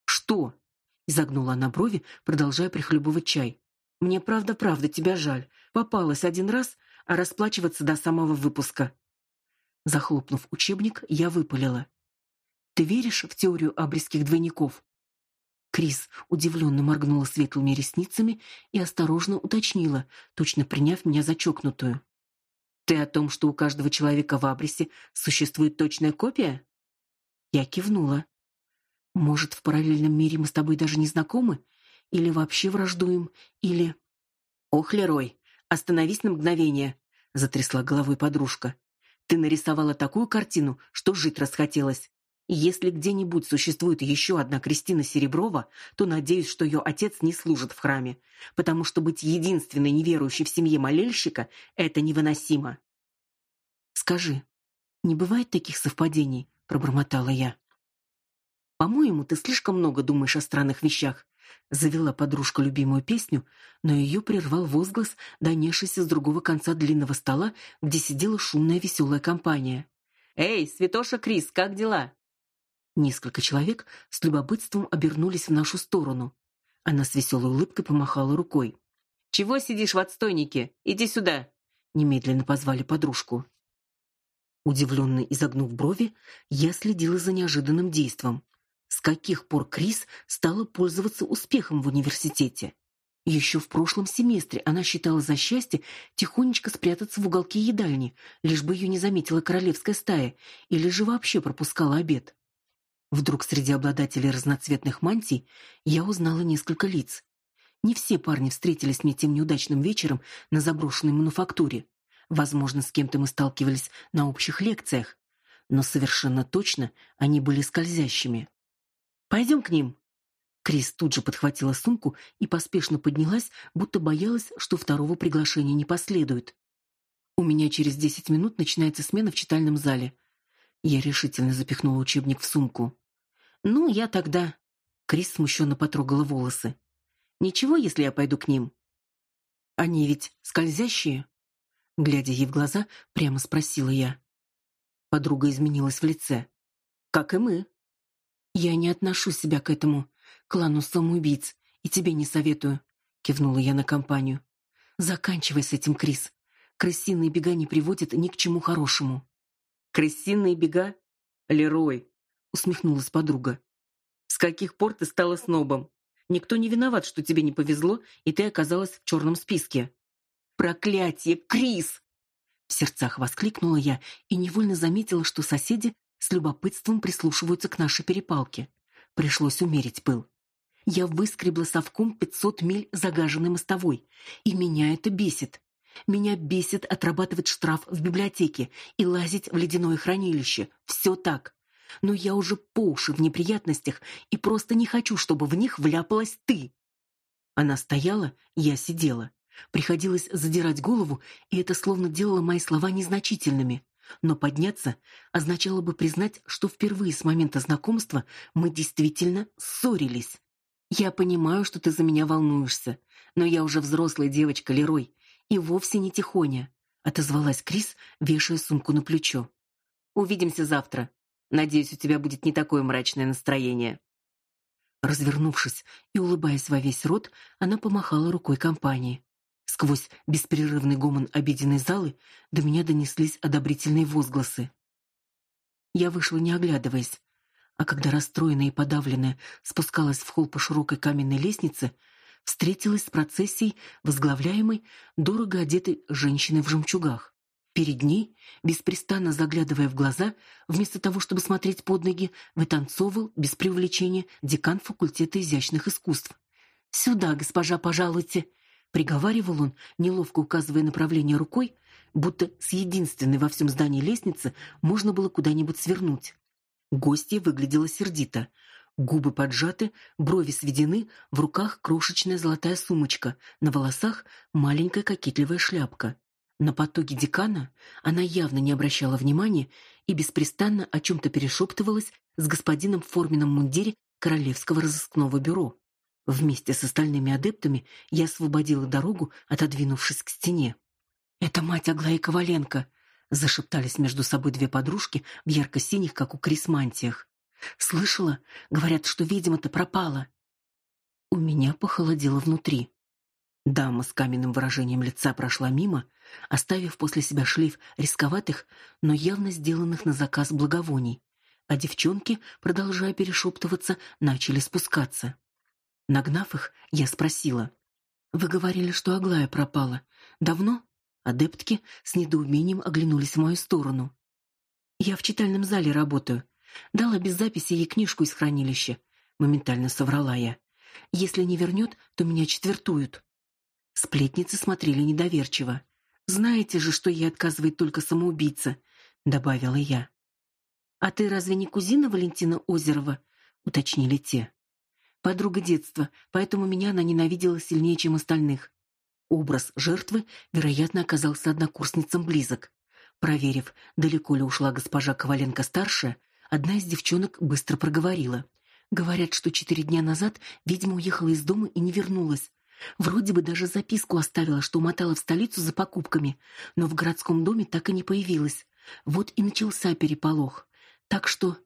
Что? изогнула она брови, продолжая прихлебывать чай. Мне правда-правда тебя жаль. Попалась один раз, а расплачиваться до самого выпуска. Захлопнув учебник, я выпалила: Ты веришь в теорию абрисских двойников? Крис удивленно моргнула светлыми ресницами и осторожно уточнила, точно приняв меня за чокнутую. Ты о том, что у каждого человека в Абрисе существует точная копия? Я кивнула. Может, в параллельном мире мы с тобой даже не знакомы, или вообще враждуем, или Ох, Лерой, остановись на мгновение, затрясла головой подружка. Ты нарисовала такую картину, что жить расхотелось. Если где-нибудь существует еще одна Кристина Сереброва, то надеюсь, что ее отец не служит в храме, потому что быть единственной неверующей в семье молельщика это невыносимо. Скажи, не бывает таких совпадений, пробормотала я. По-моему, ты слишком много думаешь о странных вещах, завела подружка любимую песню, но ее прервал возглас, донесшийся с другого конца длинного стола, где сидела шумная веселая компания. Эй, Святоша Крис, как дела? Несколько человек с любопытством обернулись в нашу сторону. Она с веселой улыбкой помахала рукой. Чего сидишь в отстойнике? Иди сюда, немедленно позвали подружку. Удивленно изогнув брови, я следила за неожиданным действом. С каких пор Крис стала пользоваться успехом в университете? Еще в прошлом семестре она считала за счастье тихонечко спрятаться в уголке едальни, лишь бы ее не заметила королевская стая, или же вообще пропускала обед. Вдруг среди обладателей разноцветных мантий я узнала несколько лиц. Не все парни встретились мне тем неудачным вечером на заброшенной мануфактуре. Возможно, с кем-то мы сталкивались на общих лекциях, но совершенно точно они были скользящими. Пойдем к ним. Крис тут же подхватила сумку и поспешно поднялась, будто боялась, что второго приглашения не последует. У меня через десять минут начинается смена в читальном зале. Я решительно запихнула учебник в сумку. Ну, я тогда Крис смущенно потрогала волосы. Ничего, если я пойду к ним. Они ведь скользящие, глядя ей в глаза, прямо спросила я. Подруга изменилась в лице. Как и мы. Я не отношу себя к этому клану самоубийц и тебе не советую, кивнула я на компанию. Заканчивай с этим, Крис. Крысиные бега не приводят ни к чему хорошему. Крысиные бега? Лерой, усмехнулась подруга. С каких пор ты стала снобом? Никто не виноват, что тебе не повезло, и ты оказалась в черном списке. Проклятие, Крис! В сердцах воскликнула я и невольно заметила, что соседи с любопытством прислушиваются к нашей перепалке. Пришлось умерить пыл. Я выскребла совком 500 миль загаженной мостовой, и меня это бесит. Меня бесит отрабатывать штраф в библиотеке и лазить в ледяное хранилище. Все так. Но я уже по уши в неприятностях и просто не хочу, чтобы в них вляпалась ты. Она стояла, я сидела. Приходилось задирать голову, и это словно делало мои слова незначительными. Но подняться означало бы признать, что впервые с момента знакомства мы действительно ссорились. Я понимаю, что ты за меня волнуешься, но я уже взрослая девочка, Лерой, и вовсе не тихоня, отозвалась Крис, вешая сумку на плечо. Увидимся завтра. Надеюсь, у тебя будет не такое мрачное настроение. Развернувшись и улыбаясь во весь рот, она помахала рукой компании. Сквозь беспрерывный гомон обеденной залы до меня донеслись одобрительные возгласы. Я вышла, не оглядываясь, а когда расстроенная и подавленная спускалась в холл по широкой каменной лестнице, встретилась с процессией, возглавляемой дорого одетой женщиной в жемчугах. Перед ней, беспрестанно заглядывая в глаза, вместо того, чтобы смотреть под ноги, вытанцовывал без привлечения декан факультета изящных искусств. «Сюда, госпожа, пожалуйте!» — приговаривал он, неловко указывая направление рукой, будто с единственной во всем здании лестницы можно было куда-нибудь свернуть. Гостья выглядела сердито. Губы поджаты, брови сведены, в руках крошечная золотая сумочка, на волосах маленькая кокетливая шляпка. На потоке декана она явно не обращала внимания и беспрестанно о чем-то перешептывалась с господином в форменном мундире Королевского разыскного бюро. Вместе с остальными адептами я освободила дорогу, отодвинувшись к стене. «Это мать Аглаи Коваленко!» — зашептались между собой две подружки в ярко-синих, как у Крис, мантиях. «Слышала? Говорят, что ведьма-то пропала!» У меня похолодело внутри. Дама с каменным выражением лица прошла мимо, оставив после себя шлейф рисковатых, но явно сделанных на заказ благовоний, а девчонки, продолжая перешептываться, начали спускаться. Нагнав их, я спросила: "Вы говорили, что Аглая пропала. Давно?" Адептки с недоумением оглянулись в мою сторону. "Я в читальном зале работаю. Дала без записи ей книжку из хранилища", моментально соврала я. "Если не вернет, то меня четвертуют". Сплетницы смотрели недоверчиво. Знаете же, что ей отказывает только самоубийца, добавила я. А ты разве не кузина Валентина Озерова? уточнили те. Подруга детства, поэтому меня она ненавидела сильнее, чем остальных. Образ жертвы, вероятно, оказался однокурсницам близок. Проверив, далеко ли ушла госпожа Коваленко старшая, одна из девчонок быстро проговорила: "Говорят, что четыре дня назад ведьма уехала из дома и не вернулась. Вроде бы даже записку оставила, что умотала в столицу за покупками, но в городском доме так и не появилась. Вот и начался переполох. Так что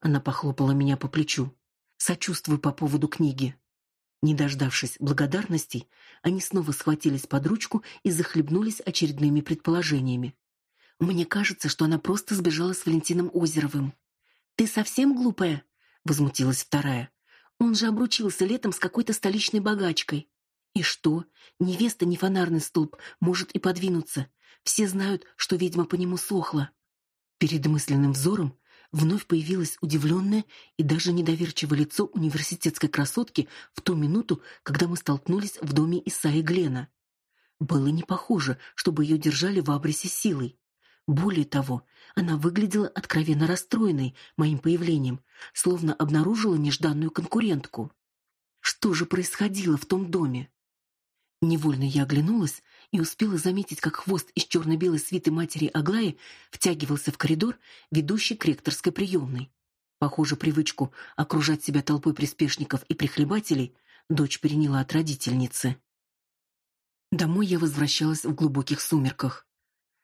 она похлопала меня по плечу. Сочувствую по поводу книги. Не дождавшись благодарностей, они снова схватились под ручку и захлебнулись очередными предположениями. Мне кажется, что она просто сбежала с Валентином Озеровым. Ты совсем глупая, возмутилась вторая. Он же обручился летом с какой-то столичной богачкой. И что? Невеста не фонарный столб, может и подвинуться. Все знают, что ведьма по нему сохла. Перед мысленным взором вновь появилось удивленное и даже недоверчивое лицо университетской красотки в ту минуту, когда мы столкнулись в доме Исаи Глена. Было не похоже, чтобы ее держали в абресе силой. Более того, она выглядела откровенно расстроенной моим появлением, словно обнаружила нежданную конкурентку. Что же происходило в том доме? Невольно я оглянулась и успела заметить, как хвост из черно-белой свиты матери Аглаи втягивался в коридор, ведущий к ректорской приемной. Похоже, привычку окружать себя толпой приспешников и прихлебателей дочь переняла от родительницы. Домой я возвращалась в глубоких сумерках.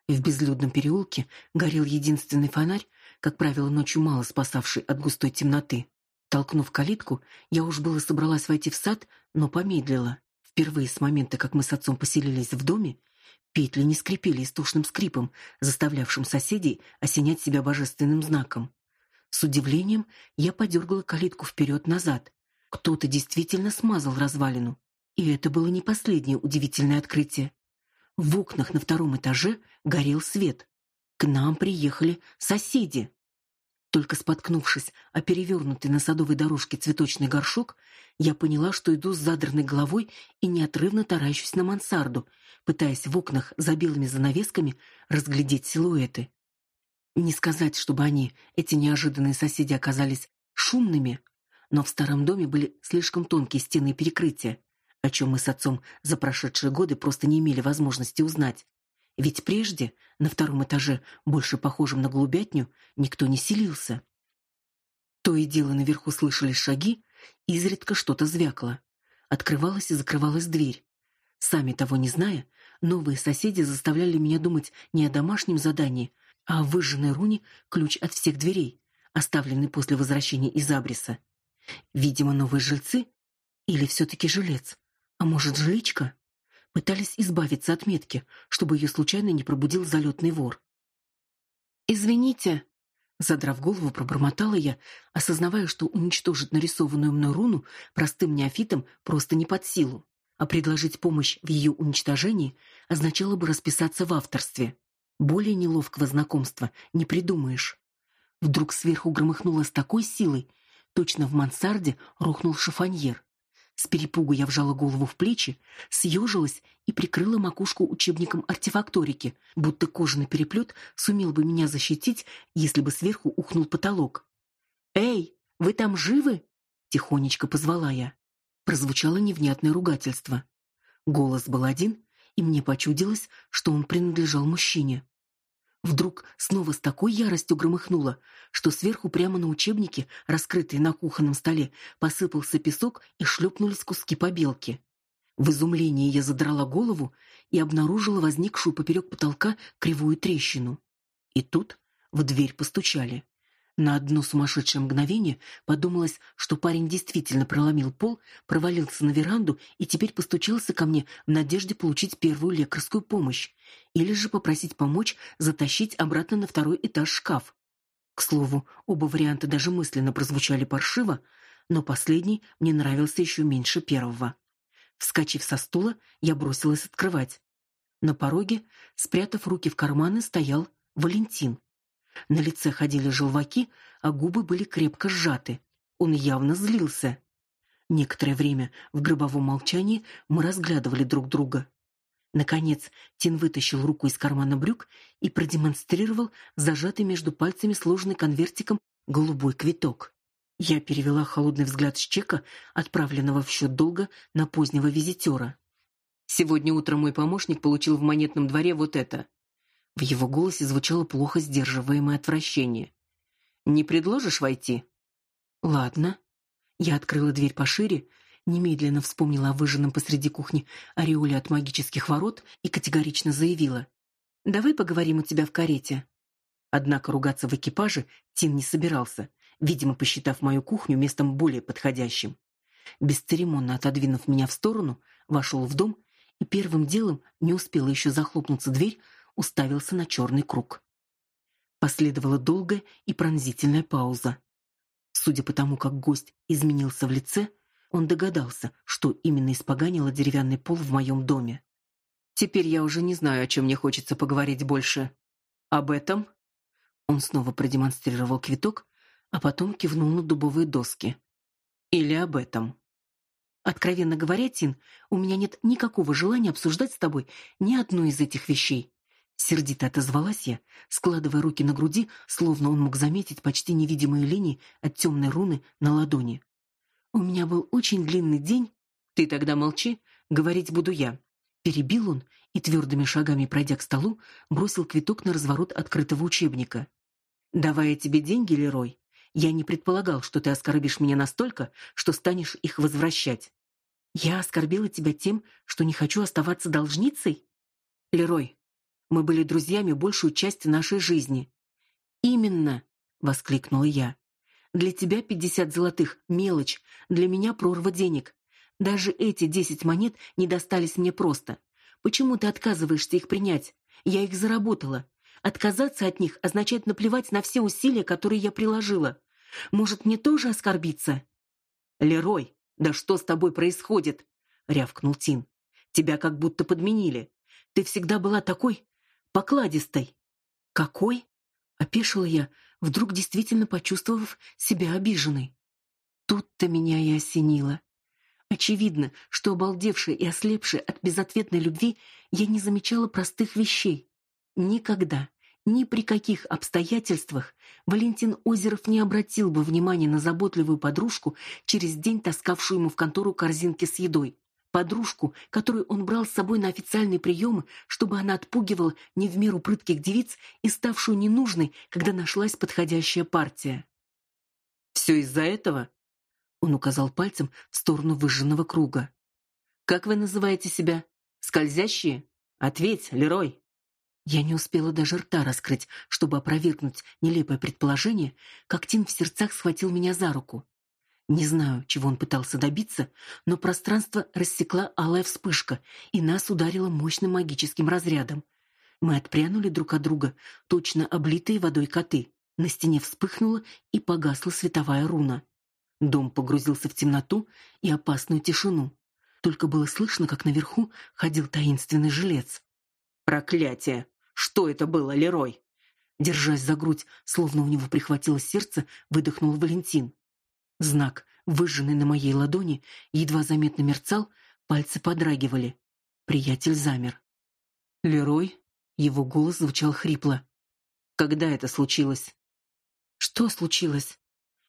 В безлюдном переулке горел единственный фонарь, как правило, ночью мало спасавший от густой темноты. Толкнув калитку, я уж было собралась войти в сад, но помедлила. Впервые с момента, как мы с отцом поселились в доме, петли не скрипели истошным скрипом, заставлявшим соседей осенять себя божественным знаком. С удивлением я подергала калитку вперед-назад. Кто-то действительно смазал развалину. И это было не последнее удивительное открытие. В окнах на втором этаже горел свет. К нам приехали соседи. Только споткнувшись о перевернутый на садовой дорожке цветочный горшок, я поняла, что иду с задранной головой и неотрывно таращусь на мансарду, пытаясь в окнах за белыми занавесками разглядеть силуэты. Не сказать, чтобы они, эти неожиданные соседи, оказались шумными, но в старом доме были слишком тонкие стены перекрытия, о чем мы с отцом за прошедшие годы просто не имели возможности узнать. Ведь прежде на втором этаже, больше похожем на голубятню, никто не селился. То и дело наверху слышались шаги, изредка что-то звякало. Открывалась и закрывалась дверь. Сами того не зная, новые соседи заставляли меня думать не о домашнем задании, а о выжженной руне ключ от всех дверей, оставленный после возвращения из Абриса. Видимо, новые жильцы или все таки жилец, а может, жиличка? пытались избавиться от метки, чтобы ее случайно не пробудил залетный вор. «Извините», — задрав голову, пробормотала я, осознавая, что уничтожить нарисованную мной руну простым неофитом просто не под силу, а предложить помощь в ее уничтожении означало бы расписаться в авторстве. Более неловкого знакомства не придумаешь. Вдруг сверху громыхнуло с такой силой, точно в мансарде рухнул шифоньер. С перепугу я вжала голову в плечи, съежилась и прикрыла макушку учебником артефакторики, будто кожаный переплет сумел бы меня защитить, если бы сверху ухнул потолок. «Эй, вы там живы?» — тихонечко позвала я. Прозвучало невнятное ругательство. Голос был один, и мне почудилось, что он принадлежал мужчине. Вдруг снова с такой яростью громыхнуло, что сверху прямо на учебнике, раскрытые на кухонном столе, посыпался песок и шлепнулись куски побелки. В изумлении я задрала голову и обнаружила возникшую поперек потолка кривую трещину. И тут в дверь постучали. На одно сумасшедшее мгновение подумалось, что парень действительно проломил пол, провалился на веранду и теперь постучался ко мне в надежде получить первую лекарскую помощь или же попросить помочь затащить обратно на второй этаж шкаф. К слову, оба варианта даже мысленно прозвучали паршиво, но последний мне нравился еще меньше первого. Вскочив со стула, я бросилась открывать. На пороге, спрятав руки в карманы, стоял Валентин. На лице ходили желваки, а губы были крепко сжаты. Он явно злился. Некоторое время в гробовом молчании мы разглядывали друг друга. Наконец, Тин вытащил руку из кармана брюк и продемонстрировал зажатый между пальцами сложенный конвертиком голубой квиток. Я перевела холодный взгляд с чека, отправленного в счет долга на позднего визитера. Сегодня утром мой помощник получил в монетном дворе вот это. В его голосе звучало плохо сдерживаемое отвращение. Не предложишь войти? Ладно. Я открыла дверь пошире, немедленно вспомнила о выжженном посреди кухни ореоле от магических ворот и категорично заявила: "Давай поговорим у тебя в карете". Однако ругаться в экипаже Тин не собирался, видимо, посчитав мою кухню местом более подходящим. Бесцеремонно отодвинув меня в сторону, вошел в дом и первым делом, не успела еще захлопнуться дверь, уставился на черный круг. Последовала долгая и пронзительная пауза. Судя по тому, как гость изменился в лице, он догадался, что именно испоганило деревянный пол в моем доме. Теперь я уже не знаю, о чем мне хочется поговорить больше. Об этом? Он снова продемонстрировал квиток, а потом кивнул на дубовые доски. Или об этом. Откровенно говоря, Тин, у меня нет никакого желания обсуждать с тобой ни одну из этих вещей. Сердито отозвалась я, складывая руки на груди, словно он мог заметить почти невидимые линии от темной руны на ладони. У меня был очень длинный день. Ты тогда молчи, говорить буду я. Перебил он и твердыми шагами пройдя к столу, бросил квиток на разворот открытого учебника. Давай я тебе деньги, Лерой. Я не предполагал, что ты оскорбишь меня настолько, что станешь их возвращать. Я оскорбила тебя тем, что не хочу оставаться должницей? Лерой, мы были друзьями большую часть нашей жизни. Именно, воскликнула я. Для тебя пятьдесят золотых мелочь, для меня прорва денег. Даже эти десять монет не достались мне просто. Почему ты отказываешься их принять? Я их заработала. Отказаться от них означает наплевать на все усилия, которые я приложила. Может, мне тоже оскорбиться? Лерой, да что с тобой происходит? рявкнул Тин. Тебя как будто подменили. Ты всегда была такой покладистой. Какой? опешила я, вдруг действительно почувствовав себя обиженной. Тут-то меня и осенило. Очевидно, что обалдевшая и ослепшая от безответной любви, я не замечала простых вещей. Никогда, ни при каких обстоятельствах Валентин Озеров не обратил бы внимания на заботливую подружку, через день таскавшую ему в контору корзинки с едой подружку, которую он брал с собой на официальные приемы, чтобы она отпугивала не в меру прытких девиц и ставшую ненужной, когда нашлась подходящая партия. «Все из-за этого?» Он указал пальцем в сторону выжженного круга. «Как вы называете себя? Скользящие? Ответь, Лерой!» Я не успела даже рта раскрыть, чтобы опровергнуть нелепое предположение, как Тин в сердцах схватил меня за руку. Не знаю, чего он пытался добиться, но пространство рассекла алая вспышка, и нас ударило мощным магическим разрядом. Мы отпрянули друг от друга, точно облитые водой коты. На стене вспыхнула и погасла световая руна. Дом погрузился в темноту и опасную тишину. Только было слышно, как наверху ходил таинственный жилец. Проклятие! Что это было, Лерой? Держась за грудь, словно у него прихватило сердце, выдохнул Валентин. Знак, выжженный на моей ладони, едва заметно мерцал, пальцы подрагивали. Приятель замер. Лерой, его голос звучал хрипло. Когда это случилось? Что случилось?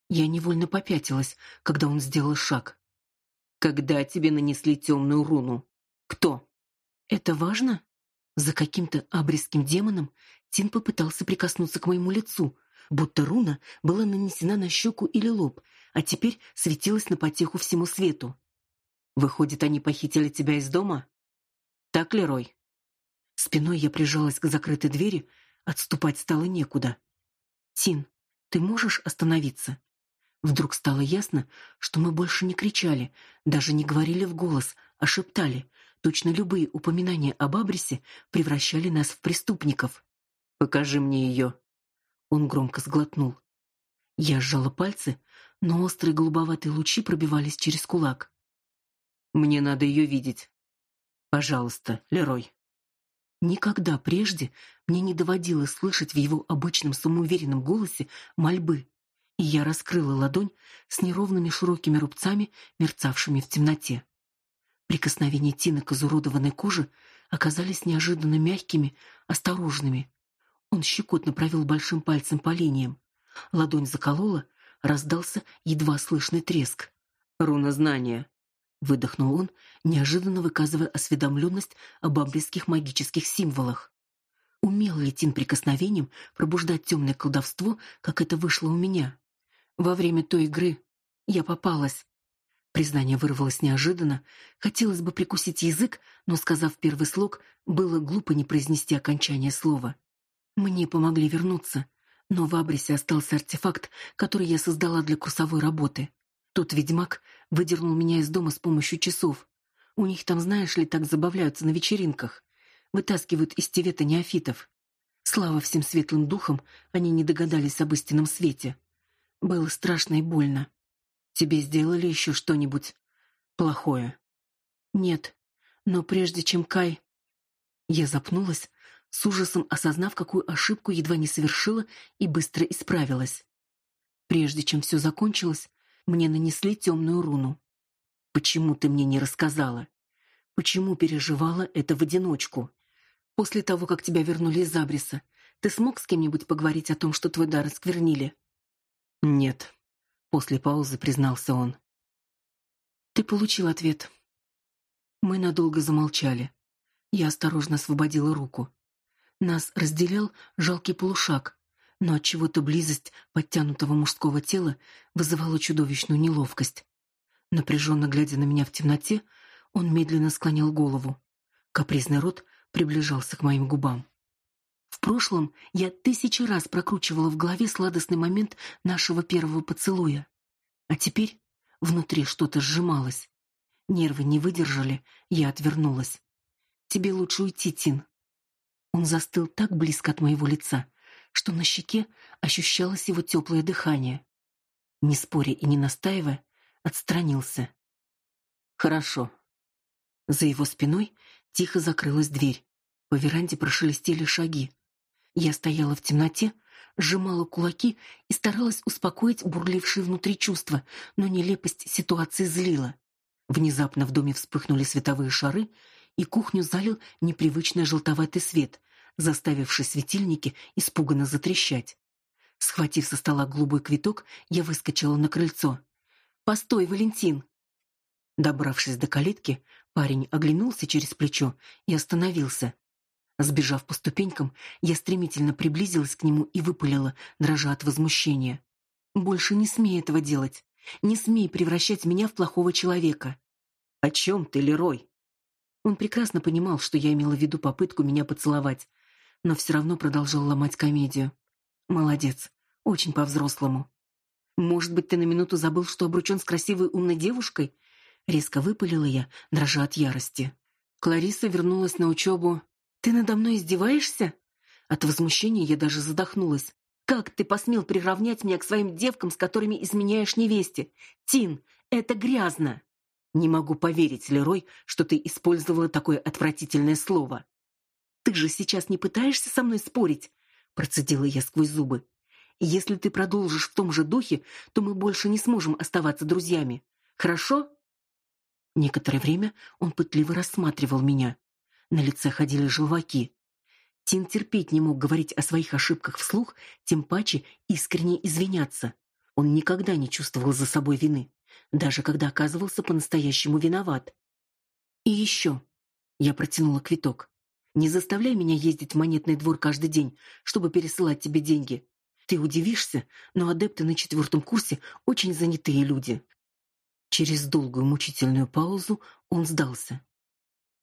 Я невольно попятилась, когда он сделал шаг. Когда тебе нанесли темную руну? Кто? Это важно? За каким-то абрисским демоном Тин попытался прикоснуться к моему лицу, будто руна была нанесена на щеку или лоб, а теперь светилась на потеху всему свету. Выходит, они похитили тебя из дома? Так ли, Рой? Спиной я прижалась к закрытой двери, отступать стало некуда. Тин, ты можешь остановиться? Вдруг стало ясно, что мы больше не кричали, даже не говорили в голос, а шептали. Точно любые упоминания об Абрисе превращали нас в преступников. Покажи мне ее». Он громко сглотнул. Я сжала пальцы, но острые голубоватые лучи пробивались через кулак. Мне надо ее видеть. Пожалуйста, Лерой. Никогда прежде мне не доводилось слышать в его обычном самоуверенном голосе мольбы, и я раскрыла ладонь с неровными широкими рубцами, мерцавшими в темноте. Прикосновения Тины к изуродованной коже оказались неожиданно мягкими, осторожными. Он щекотно провел большим пальцем по линиям. Ладонь заколола, раздался едва слышный треск. «Руна знания», — выдохнул он, неожиданно выказывая осведомленность об амблийских магических символах. Умел ли Тин прикосновением пробуждать темное колдовство, как это вышло у меня? Во время той игры я попалась. Признание вырвалось неожиданно. Хотелось бы прикусить язык, но, сказав первый слог, было глупо не произнести окончание слова. Мне помогли вернуться, но в Абрисе остался артефакт, который я создала для курсовой работы. Тот ведьмак выдернул меня из дома с помощью часов. У них там, знаешь ли, так забавляются на вечеринках. Вытаскивают из тевета неофитов. Слава всем светлым духам, они не догадались об истинном свете. Было страшно и больно. Тебе сделали еще что-нибудь плохое? Нет. Но прежде чем Кай Я запнулась, с ужасом осознав, какую ошибку едва не совершила и быстро исправилась. Прежде чем все закончилось, мне нанесли темную руну. Почему ты мне не рассказала? Почему переживала это в одиночку? После того, как тебя вернули из Абриса, ты смог с кем-нибудь поговорить о том, что твой дар осквернили? Нет. После паузы признался он. Ты получил ответ. Мы надолго замолчали. Я осторожно освободила руку. Нас разделял жалкий полушаг, но от чего-то близость подтянутого мужского тела вызывала чудовищную неловкость. Напряженно глядя на меня в темноте, он медленно склонял голову. Капризный рот приближался к моим губам. В прошлом я тысячи раз прокручивала в голове сладостный момент нашего первого поцелуя. А теперь внутри что-то сжималось. Нервы не выдержали, я отвернулась. Тебе лучше уйти, Тин. Он застыл так близко от моего лица, что на щеке ощущалось его теплое дыхание. Не споря и не настаивая, отстранился. Хорошо. За его спиной тихо закрылась дверь. По веранде прошелестели шаги. Я стояла в темноте, сжимала кулаки и старалась успокоить бурлившие внутри чувства, но нелепость ситуации злила. Внезапно в доме вспыхнули световые шары, и кухню залил непривычный желтоватый свет, заставивший светильники испуганно затрещать. Схватив со стола голубой квиток, я выскочила на крыльцо. "Постой, Валентин!" Добравшись до калитки, парень оглянулся через плечо и остановился. Сбежав по ступенькам, я стремительно приблизилась к нему и выпалила, дрожа от возмущения: "Больше не смей этого делать. Не смей превращать меня в плохого человека". "О чем ты, Лерой?" Он прекрасно понимал, что я имела в виду попытку меня поцеловать, но все равно продолжал ломать комедию. Молодец, очень по-взрослому. Может быть, ты на минуту забыл, что обручен с красивой умной девушкой? Резко выпалила я, дрожа от ярости. Клариса вернулась на учебу. Ты надо мной издеваешься? От возмущения я даже задохнулась. Как ты посмел приравнять меня к своим девкам, с которыми изменяешь невесте? Тин, это грязно. Не могу поверить, Лерой, что ты использовала такое отвратительное слово. Ты же сейчас не пытаешься со мной спорить, процедила я сквозь зубы. Если ты продолжишь в том же духе, то мы больше не сможем оставаться друзьями. Хорошо? Некоторое время он пытливо рассматривал меня. На лице ходили желваки. Тин терпеть не мог говорить о своих ошибках вслух, тем паче искренне извиняться. Он никогда не чувствовал за собой вины, даже когда оказывался по-настоящему виноват. И еще. Я протянула квиток. Не заставляй меня ездить в монетный двор каждый день, чтобы пересылать тебе деньги. Ты удивишься, но адепты на четвертом курсе очень занятые люди. Через долгую мучительную паузу он сдался.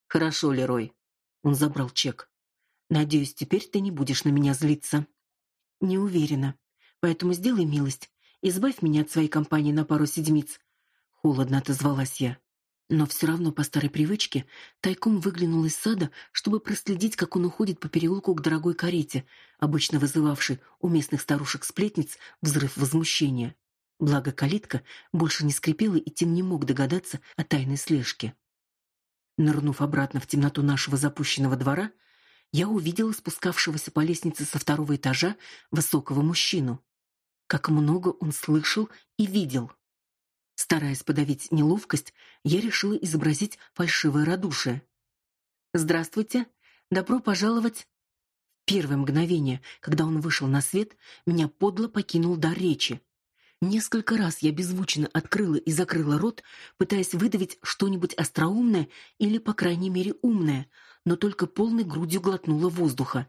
Хорошо, Лерой. Он забрал чек. Надеюсь, теперь ты не будешь на меня злиться. Не уверена. Поэтому сделай милость, избавь меня от своей компании на пару седмиц. Холодно отозвалась я. Но все равно по старой привычке тайком выглянул из сада, чтобы проследить, как он уходит по переулку к дорогой карете, обычно вызывавшей у местных старушек-сплетниц взрыв возмущения. Благо калитка больше не скрипела, и Тим не мог догадаться о тайной слежке. Нырнув обратно в темноту нашего запущенного двора, я увидела спускавшегося по лестнице со второго этажа высокого мужчину. Как много он слышал и видел. Стараясь подавить неловкость, я решила изобразить фальшивое радушие. Здравствуйте. Добро пожаловать. Первое мгновение, когда он вышел на свет, меня подло покинул дар речи. Несколько раз я беззвучно открыла и закрыла рот, пытаясь выдавить что-нибудь остроумное или, по крайней мере, умное, но только полной грудью глотнула воздуха.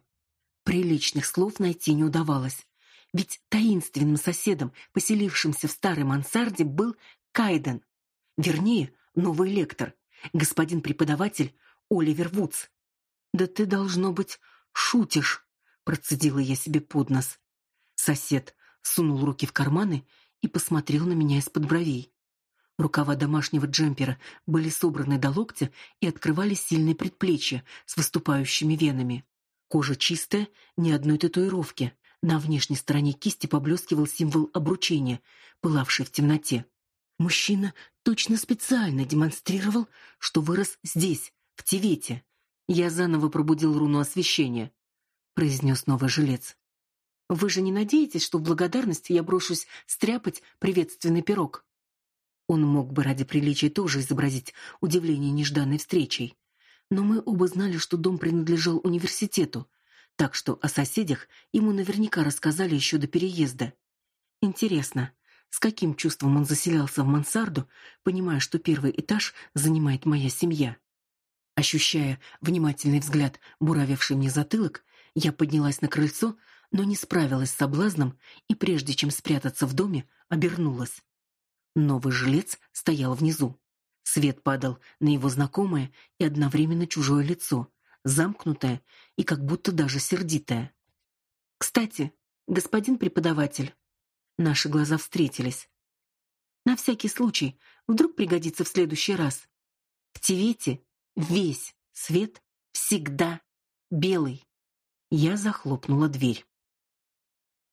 Приличных слов найти не удавалось. Ведь таинственным соседом, поселившимся в старой мансарде, был Кайден. Вернее, новый лектор, господин преподаватель Оливер Вудс. «Да ты, должно быть, шутишь», — процедила я себе под нос. Сосед сунул руки в карманы и посмотрел на меня из-под бровей. Рукава домашнего джемпера были собраны до локтя и открывали сильные предплечья с выступающими венами. Кожа чистая, ни одной татуировки. На внешней стороне кисти поблескивал символ обручения, пылавший в темноте. Мужчина точно специально демонстрировал, что вырос здесь, в Тивете. Я заново пробудил руну освещения, произнес новый жилец. Вы же не надеетесь, что в благодарность я брошусь стряпать приветственный пирог? Он мог бы ради приличия тоже изобразить удивление нежданной встречей. Но мы оба знали, что дом принадлежал университету, так что о соседях ему наверняка рассказали еще до переезда. Интересно, с каким чувством он заселялся в мансарду, понимая, что первый этаж занимает моя семья? Ощущая внимательный взгляд, буравивший мне затылок, я поднялась на крыльцо, но не справилась с соблазном и прежде чем спрятаться в доме, обернулась. Новый жилец стоял внизу. Свет падал на его знакомое и одновременно чужое лицо, замкнутое и как будто даже сердитое. Кстати, господин преподаватель, наши глаза встретились. На всякий случай, вдруг пригодится в следующий раз. В Тивете весь свет всегда белый. Я захлопнула дверь.